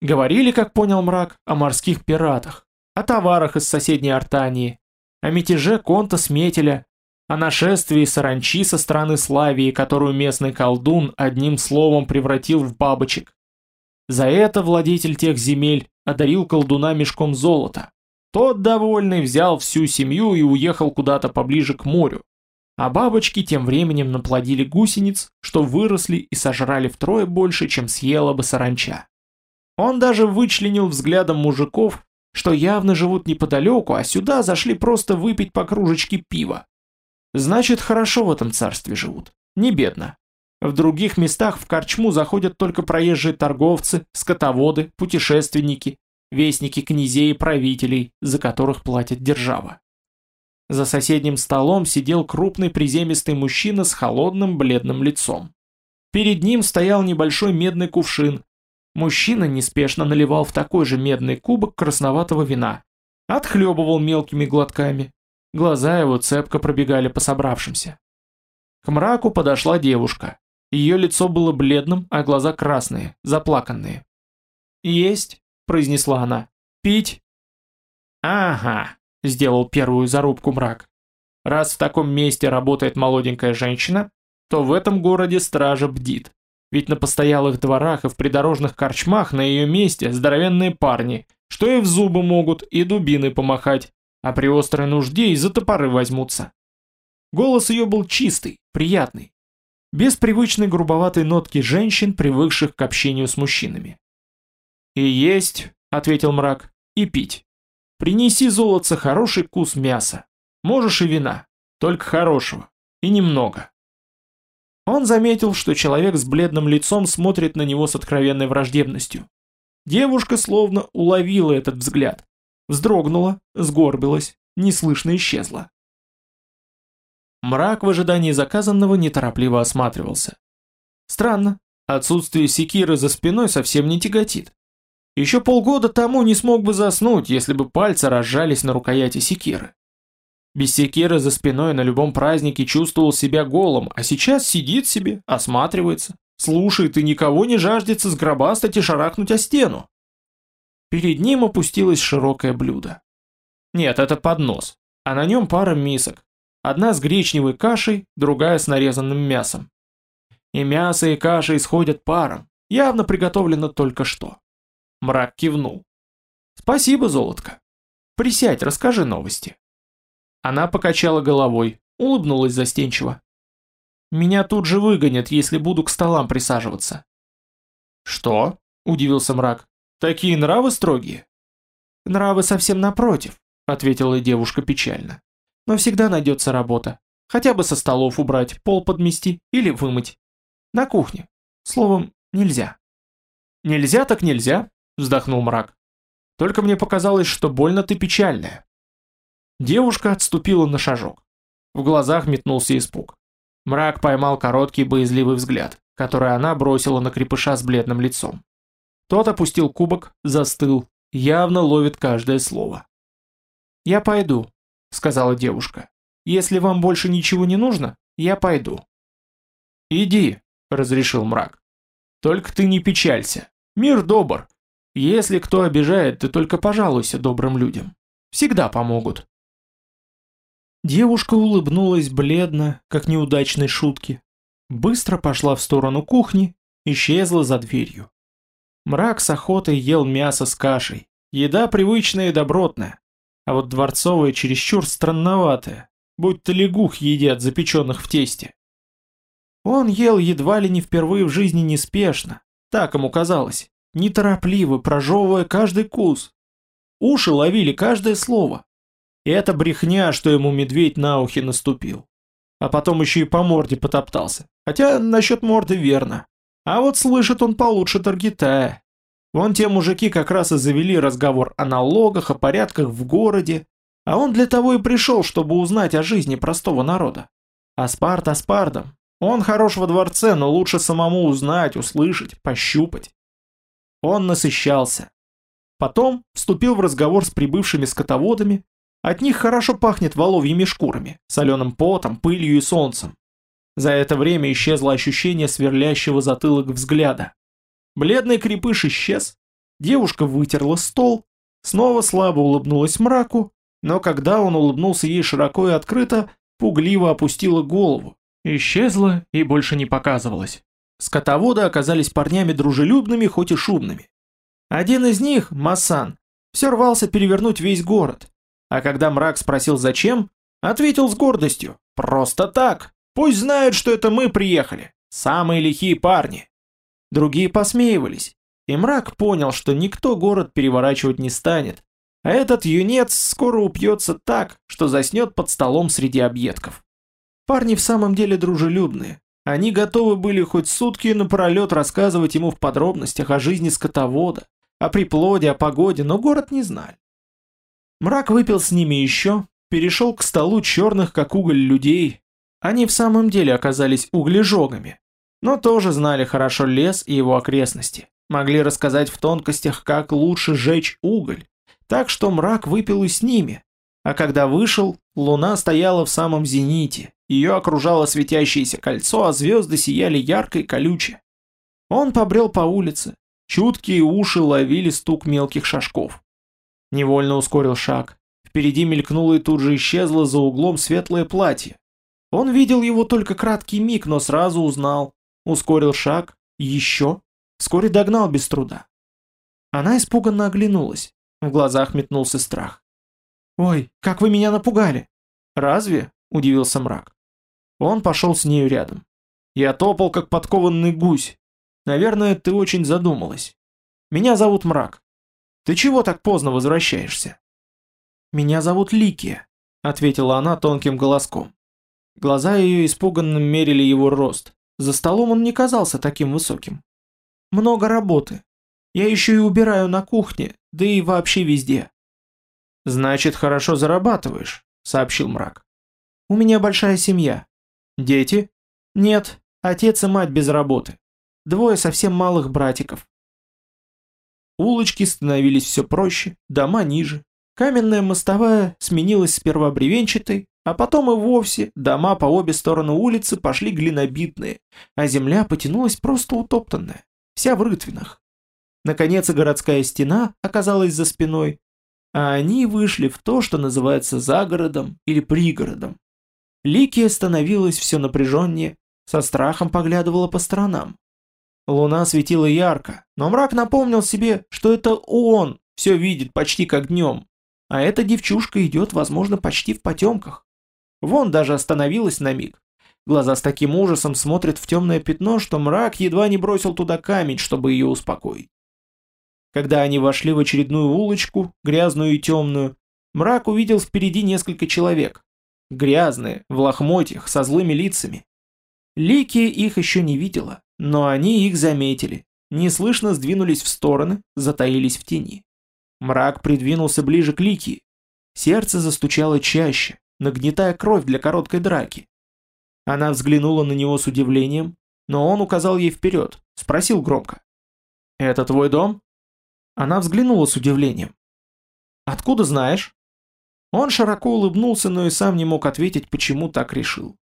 Говорили, как понял мрак, о морских пиратах, о товарах из соседней Артании, о мятеже Конта Сметеля, о нашествии саранчи со стороны Славии, которую местный колдун одним словом превратил в бабочек. За это владетель тех земель одарил колдуна мешком золота. Тот, довольный, взял всю семью и уехал куда-то поближе к морю. А бабочки тем временем наплодили гусениц, что выросли и сожрали втрое больше, чем съела бы саранча. Он даже вычленил взглядом мужиков, что явно живут неподалеку, а сюда зашли просто выпить по кружечке пива. Значит, хорошо в этом царстве живут, не бедно. В других местах в корчму заходят только проезжие торговцы, скотоводы, путешественники, вестники князей и правителей, за которых платит держава. За соседним столом сидел крупный приземистый мужчина с холодным бледным лицом. Перед ним стоял небольшой медный кувшин. Мужчина неспешно наливал в такой же медный кубок красноватого вина. Отхлебывал мелкими глотками. Глаза его цепко пробегали по собравшимся. К мраку подошла девушка. Ее лицо было бледным, а глаза красные, заплаканные. «Есть», — произнесла она. «Пить?» «Ага», — сделал первую зарубку мрак. «Раз в таком месте работает молоденькая женщина, то в этом городе стража бдит. Ведь на постоялых дворах и в придорожных корчмах на ее месте здоровенные парни, что и в зубы могут, и дубины помахать, а при острой нужде и за топоры возьмутся. Голос ее был чистый, приятный, без привычной грубоватой нотки женщин, привыкших к общению с мужчинами. «И есть», — ответил мрак, — «и пить. Принеси золотце хороший кус мяса. Можешь и вина, только хорошего, и немного». Он заметил, что человек с бледным лицом смотрит на него с откровенной враждебностью. Девушка словно уловила этот взгляд, Вздрогнула, сгорбилась, неслышно исчезла. Мрак в ожидании заказанного неторопливо осматривался. Странно, отсутствие секиры за спиной совсем не тяготит. Еще полгода тому не смог бы заснуть, если бы пальцы разжались на рукояти секиры. Без секиры за спиной на любом празднике чувствовал себя голым, а сейчас сидит себе, осматривается, слушает и никого не жаждется сгробастать и шарахнуть о стену. Перед ним опустилось широкое блюдо. Нет, это поднос, а на нем пара мисок. Одна с гречневой кашей, другая с нарезанным мясом. И мясо, и каша исходят паром, явно приготовлено только что. Мрак кивнул. «Спасибо, золотко. Присядь, расскажи новости». Она покачала головой, улыбнулась застенчиво. «Меня тут же выгонят, если буду к столам присаживаться». «Что?» – удивился мрак. Такие нравы строгие?» «Нравы совсем напротив», — ответила девушка печально. «Но всегда найдется работа. Хотя бы со столов убрать, пол подмести или вымыть. На кухне. Словом, нельзя». «Нельзя так нельзя», — вздохнул мрак. «Только мне показалось, что больно ты печальная». Девушка отступила на шажок. В глазах метнулся испуг. Мрак поймал короткий боязливый взгляд, который она бросила на крепыша с бледным лицом. Тот опустил кубок, застыл, явно ловит каждое слово. «Я пойду», — сказала девушка. «Если вам больше ничего не нужно, я пойду». «Иди», — разрешил мрак. «Только ты не печалься. Мир добр. Если кто обижает, ты только пожалуйся добрым людям. Всегда помогут». Девушка улыбнулась бледно, как неудачной шутки. Быстро пошла в сторону кухни, исчезла за дверью. Мрак с охотой ел мясо с кашей. Еда привычная и добротная. А вот дворцовая чересчур странноватая, будто лягух едят, запеченных в тесте. Он ел едва ли не впервые в жизни неспешно, так ему казалось, неторопливо, прожевывая каждый кус. Уши ловили каждое слово. И это брехня, что ему медведь на ухе наступил. А потом еще и по морде потоптался. Хотя насчет морды верно. А вот слышит он получше Таргитая. Вон те мужики как раз и завели разговор о налогах, о порядках в городе. А он для того и пришел, чтобы узнать о жизни простого народа. Аспарт аспардом. Он хорош во дворце, но лучше самому узнать, услышать, пощупать. Он насыщался. Потом вступил в разговор с прибывшими скотоводами, От них хорошо пахнет воловьими шкурами, соленым потом, пылью и солнцем. За это время исчезло ощущение сверлящего затылок взгляда. Бледный крепыш исчез, девушка вытерла стол, снова слабо улыбнулась мраку, но когда он улыбнулся ей широко и открыто, пугливо опустила голову, исчезла и больше не показывалась. Скотоводы оказались парнями дружелюбными, хоть и шумными. Один из них, Массан, все рвался перевернуть весь город. А когда мрак спросил зачем, ответил с гордостью. Просто так. Пусть знают, что это мы приехали. Самые лихие парни. Другие посмеивались. И мрак понял, что никто город переворачивать не станет. А этот юнец скоро упьется так, что заснет под столом среди объедков. Парни в самом деле дружелюбные. Они готовы были хоть сутки напролет рассказывать ему в подробностях о жизни скотовода, о приплоде, о погоде, но город не знали. Мрак выпил с ними еще, перешел к столу черных, как уголь, людей. Они в самом деле оказались углежогами, но тоже знали хорошо лес и его окрестности. Могли рассказать в тонкостях, как лучше жечь уголь. Так что мрак выпил и с ними. А когда вышел, луна стояла в самом зените. Ее окружало светящееся кольцо, а звезды сияли ярко и колюче. Он побрел по улице, Чуткие уши ловили стук мелких шажков. Невольно ускорил шаг. Впереди мелькнуло и тут же исчезло за углом светлое платье. Он видел его только краткий миг, но сразу узнал. Ускорил шаг. Еще. Вскоре догнал без труда. Она испуганно оглянулась. В глазах метнулся страх. «Ой, как вы меня напугали!» «Разве?» – удивился мрак. Он пошел с нею рядом. Я топал, как подкованный гусь, Наверное, ты очень задумалась. Меня зовут Мрак. Ты чего так поздно возвращаешься? Меня зовут Ликия, ответила она тонким голоском. Глаза ее испуганно мерили его рост. За столом он не казался таким высоким. Много работы. Я еще и убираю на кухне, да и вообще везде. Значит, хорошо зарабатываешь, сообщил мрак. У меня большая семья. Дети? Нет, отец и мать без работы двое совсем малых братиков. Улочки становились все проще, дома ниже. Каменная мостовая сменилась сперва бревенчатой, а потом и вовсе дома по обе стороны улицы пошли глинобитные, а земля потянулась просто утоптанная, вся в рытвинах. Наконец и городская стена оказалась за спиной, а они вышли в то, что называется загородом или пригородом. Ликия становилась все напряженнее, со страхом поглядывала по сторонам. Луна светила ярко, но мрак напомнил себе, что это он все видит почти как днем, а эта девчушка идет, возможно, почти в потемках. Вон даже остановилась на миг. Глаза с таким ужасом смотрят в темное пятно, что мрак едва не бросил туда камень, чтобы ее успокоить. Когда они вошли в очередную улочку, грязную и темную, мрак увидел впереди несколько человек. Грязные, в лохмотьях, со злыми лицами. Лики их еще не видела, но они их заметили, неслышно сдвинулись в стороны, затаились в тени. Мрак придвинулся ближе к Лики. Сердце застучало чаще, нагнетая кровь для короткой драки. Она взглянула на него с удивлением, но он указал ей вперед, спросил громко. «Это твой дом?» Она взглянула с удивлением. «Откуда знаешь?» Он широко улыбнулся, но и сам не мог ответить, почему так решил.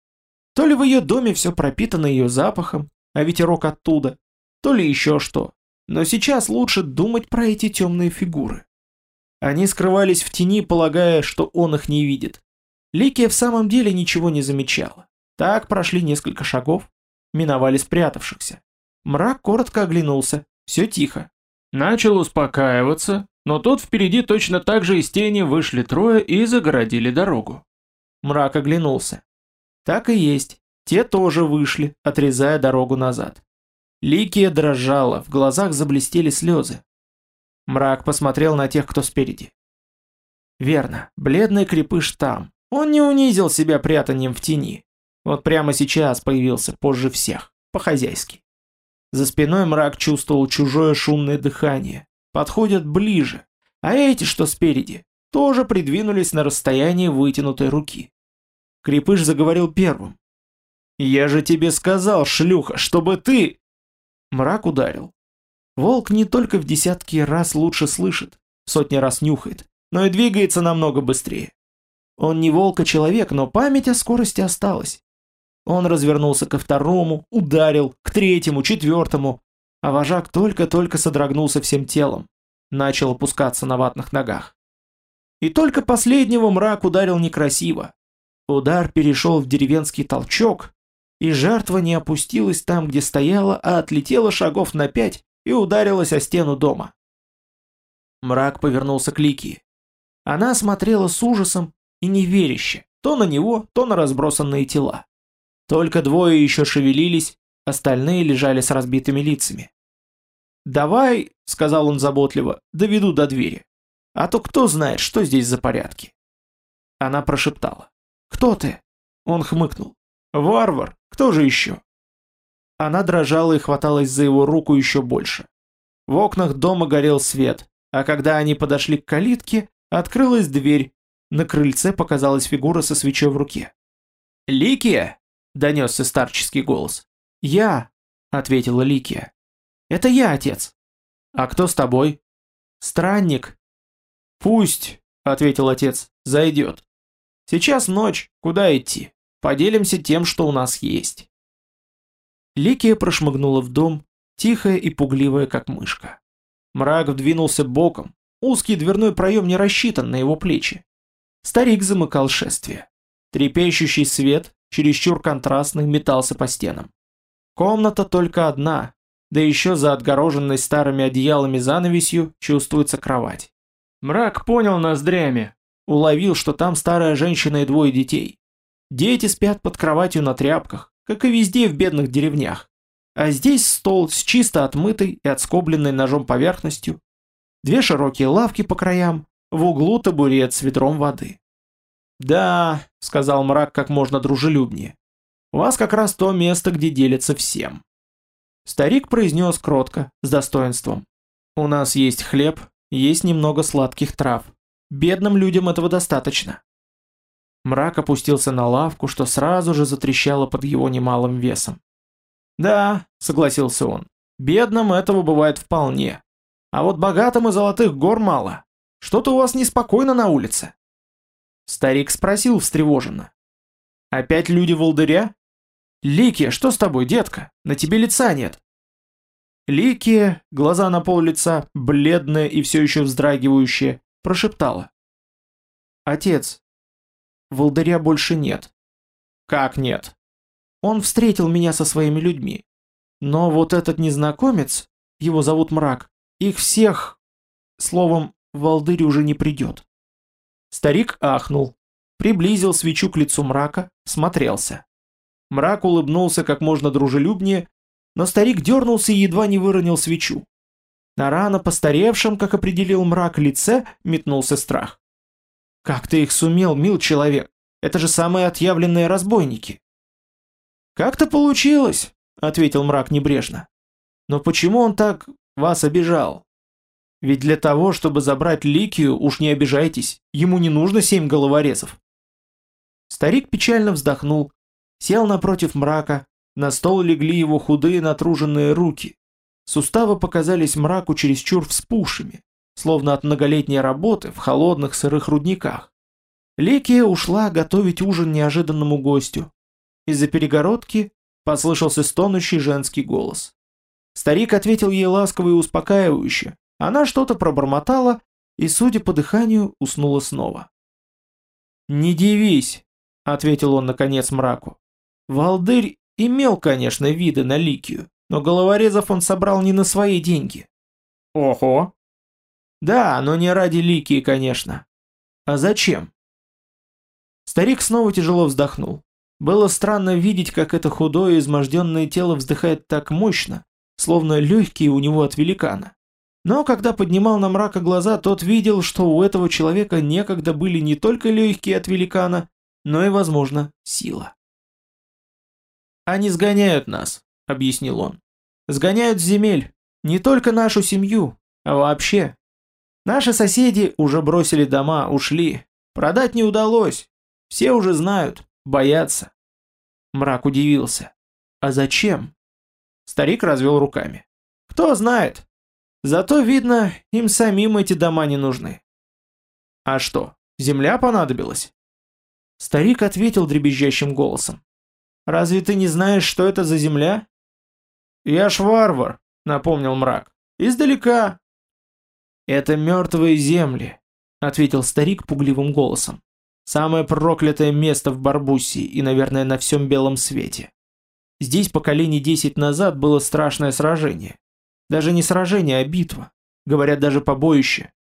То ли в ее доме все пропитано ее запахом, а ветерок оттуда, то ли еще что. Но сейчас лучше думать про эти темные фигуры. Они скрывались в тени, полагая, что он их не видит. Ликия в самом деле ничего не замечала. Так прошли несколько шагов, миновали спрятавшихся. Мрак коротко оглянулся, все тихо. Начал успокаиваться, но тут впереди точно так же из тени вышли трое и загородили дорогу. Мрак оглянулся. Так и есть. Те тоже вышли, отрезая дорогу назад. Ликия дрожала, в глазах заблестели слезы. Мрак посмотрел на тех, кто спереди. Верно, бледный крепыш там. Он не унизил себя прятанием в тени. Вот прямо сейчас появился позже всех, по-хозяйски. За спиной мрак чувствовал чужое шумное дыхание. Подходят ближе. А эти, что спереди, тоже придвинулись на расстояние вытянутой руки. Крепыш заговорил первым. «Я же тебе сказал, шлюха, чтобы ты...» Мрак ударил. Волк не только в десятки раз лучше слышит, сотни раз нюхает, но и двигается намного быстрее. Он не волк, а человек, но память о скорости осталась. Он развернулся ко второму, ударил, к третьему, четвертому, а вожак только-только содрогнулся всем телом, начал опускаться на ватных ногах. И только последнего мрак ударил некрасиво. Удар перешел в деревенский толчок, и жертва не опустилась там, где стояла, а отлетела шагов на пять и ударилась о стену дома. Мрак повернулся к Ликии. Она смотрела с ужасом и неверяще, то на него, то на разбросанные тела. Только двое еще шевелились, остальные лежали с разбитыми лицами. «Давай», — сказал он заботливо, — «доведу до двери. А то кто знает, что здесь за порядки». Она прошептала. «Кто ты?» Он хмыкнул. «Варвар, кто же еще?» Она дрожала и хваталась за его руку еще больше. В окнах дома горел свет, а когда они подошли к калитке, открылась дверь. На крыльце показалась фигура со свечой в руке. «Ликия!» – донесся старческий голос. «Я!» – ответила Ликия. «Это я, отец!» «А кто с тобой?» «Странник». «Пусть!» – ответил отец. «Зайдет. Сейчас ночь, куда идти? Поделимся тем, что у нас есть». Ликия прошмыгнула в дом, тихая и пугливая, как мышка. Мрак вдвинулся боком, узкий дверной проем не рассчитан на его плечи. Старик замыкал шествие. Трепещущий свет, чересчур контрастный, метался по стенам. Комната только одна, да еще за отгороженной старыми одеялами занавесью чувствуется кровать. Мрак понял ноздрями, уловил, что там старая женщина и двое детей. Дети спят под кроватью на тряпках, как и везде в бедных деревнях. А здесь стол с чисто отмытой и отскобленной ножом поверхностью, две широкие лавки по краям, в углу табурет с ведром воды. «Да», — сказал мрак как можно дружелюбнее, — «у вас как раз то место, где делятся всем». Старик произнес кротко, с достоинством. «У нас есть хлеб, есть немного сладких трав. Бедным людям этого достаточно». Мрак опустился на лавку, что сразу же затрещало под его немалым весом. «Да», — согласился он, — «бедным этого бывает вполне. А вот богатым и золотых гор мало. Что-то у вас неспокойно на улице». Старик спросил встревоженно. «Опять люди волдыря?» «Ликия, что с тобой, детка? На тебе лица нет». Ликия, глаза на пол лица, бледная и все еще вздрагивающая, прошептала. «Отец, волдыря больше нет». «Как нет?» Он встретил меня со своими людьми. Но вот этот незнакомец, его зовут Мрак, их всех... Словом, Валдырь уже не придет. Старик ахнул, приблизил свечу к лицу мрака, смотрелся. Мрак улыбнулся как можно дружелюбнее, но старик дернулся и едва не выронил свечу. На рано постаревшем, как определил мрак, лице метнулся страх. «Как ты их сумел, мил человек? Это же самые отъявленные разбойники!» «Как-то получилось», — ответил мрак небрежно. «Но почему он так вас обижал? Ведь для того, чтобы забрать Ликию, уж не обижайтесь, ему не нужно семь головорезов». Старик печально вздохнул, сел напротив мрака, на стол легли его худые натруженные руки. Суставы показались мраку чересчур вспухшими, словно от многолетней работы в холодных сырых рудниках. Ликия ушла готовить ужин неожиданному гостю, из-за перегородки послышался стонущий женский голос. Старик ответил ей ласково и успокаивающе. Она что-то пробормотала и, судя по дыханию, уснула снова. «Не дивись», — ответил он наконец мраку. «Валдырь имел, конечно, виды на Ликию, но головорезов он собрал не на свои деньги». «Ого!» «Да, но не ради Ликии, конечно. А зачем?» Старик снова тяжело вздохнул. Было странно видеть, как это худое изможденное тело вздыхает так мощно, словно легкие у него от великана. Но когда поднимал на мрака глаза, тот видел, что у этого человека некогда были не только легкие от великана, но и, возможно, сила. «Они сгоняют нас», — объяснил он. «Сгоняют с земель. Не только нашу семью, а вообще. Наши соседи уже бросили дома, ушли. Продать не удалось. Все уже знают. Боятся. Мрак удивился. А зачем? Старик развел руками. Кто знает. Зато, видно, им самим эти дома не нужны. А что, земля понадобилась? Старик ответил дребезжащим голосом. «Разве ты не знаешь, что это за земля?» «Я ж варвар», — напомнил мрак. «Издалека». «Это мертвые земли», — ответил старик пугливым голосом. «Самое проклятое место в Барбуссии и, наверное, на всем белом свете. Здесь поколений десять назад было страшное сражение. Даже не сражение, а битва. Говорят, даже побоище.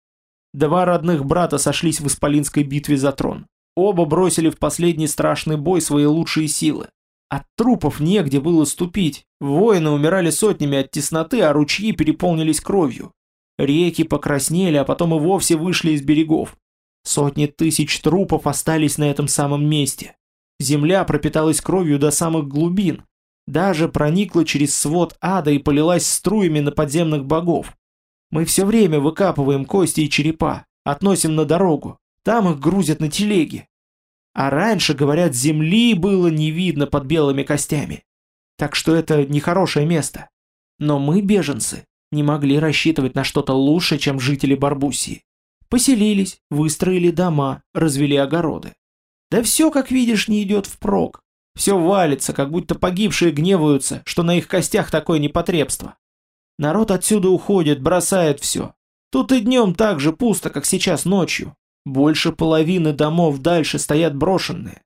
Два родных брата сошлись в Исполинской битве за трон. Оба бросили в последний страшный бой свои лучшие силы. От трупов негде было ступить. Воины умирали сотнями от тесноты, а ручьи переполнились кровью. Реки покраснели, а потом и вовсе вышли из берегов. Сотни тысяч трупов остались на этом самом месте. Земля пропиталась кровью до самых глубин. Даже проникла через свод ада и полилась струями на подземных богов. Мы все время выкапываем кости и черепа, относим на дорогу. Там их грузят на телеги. А раньше, говорят, земли было не видно под белыми костями. Так что это нехорошее место. Но мы, беженцы, не могли рассчитывать на что-то лучше, чем жители Барбусии. Поселились, выстроили дома, развели огороды. Да все, как видишь, не идет впрок. Все валится, как будто погибшие гневаются, что на их костях такое непотребство. Народ отсюда уходит, бросает все. Тут и днем так же пусто, как сейчас ночью. Больше половины домов дальше стоят брошенные.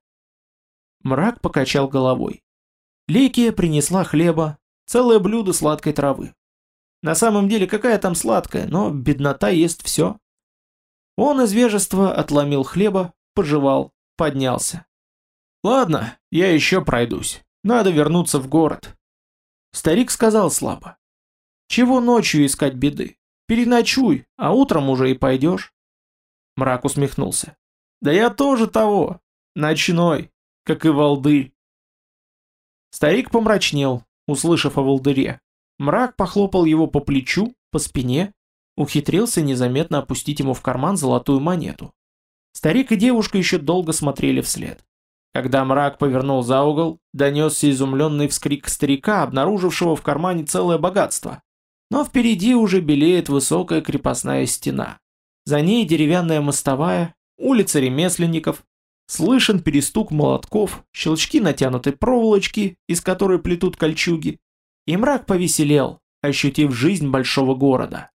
Мрак покачал головой. Ликия принесла хлеба, целое блюдо сладкой травы. На самом деле, какая там сладкая, но беднота ест все. Он из вежества отломил хлеба, пожевал, поднялся. «Ладно, я еще пройдусь. Надо вернуться в город». Старик сказал слабо. «Чего ночью искать беды? Переночуй, а утром уже и пойдешь». Мрак усмехнулся. «Да я тоже того. Ночной, как и волдырь». Старик помрачнел, услышав о волдыре. Мрак похлопал его по плечу, по спине, ухитрился незаметно опустить ему в карман золотую монету. Старик и девушка еще долго смотрели вслед. Когда мрак повернул за угол, донесся изумленный вскрик старика, обнаружившего в кармане целое богатство. Но впереди уже белеет высокая крепостная стена. За ней деревянная мостовая, улица ремесленников. Слышен перестук молотков, щелчки натянутой проволочки, из которой плетут кольчуги. И мрак повеселел, ощутив жизнь большого города.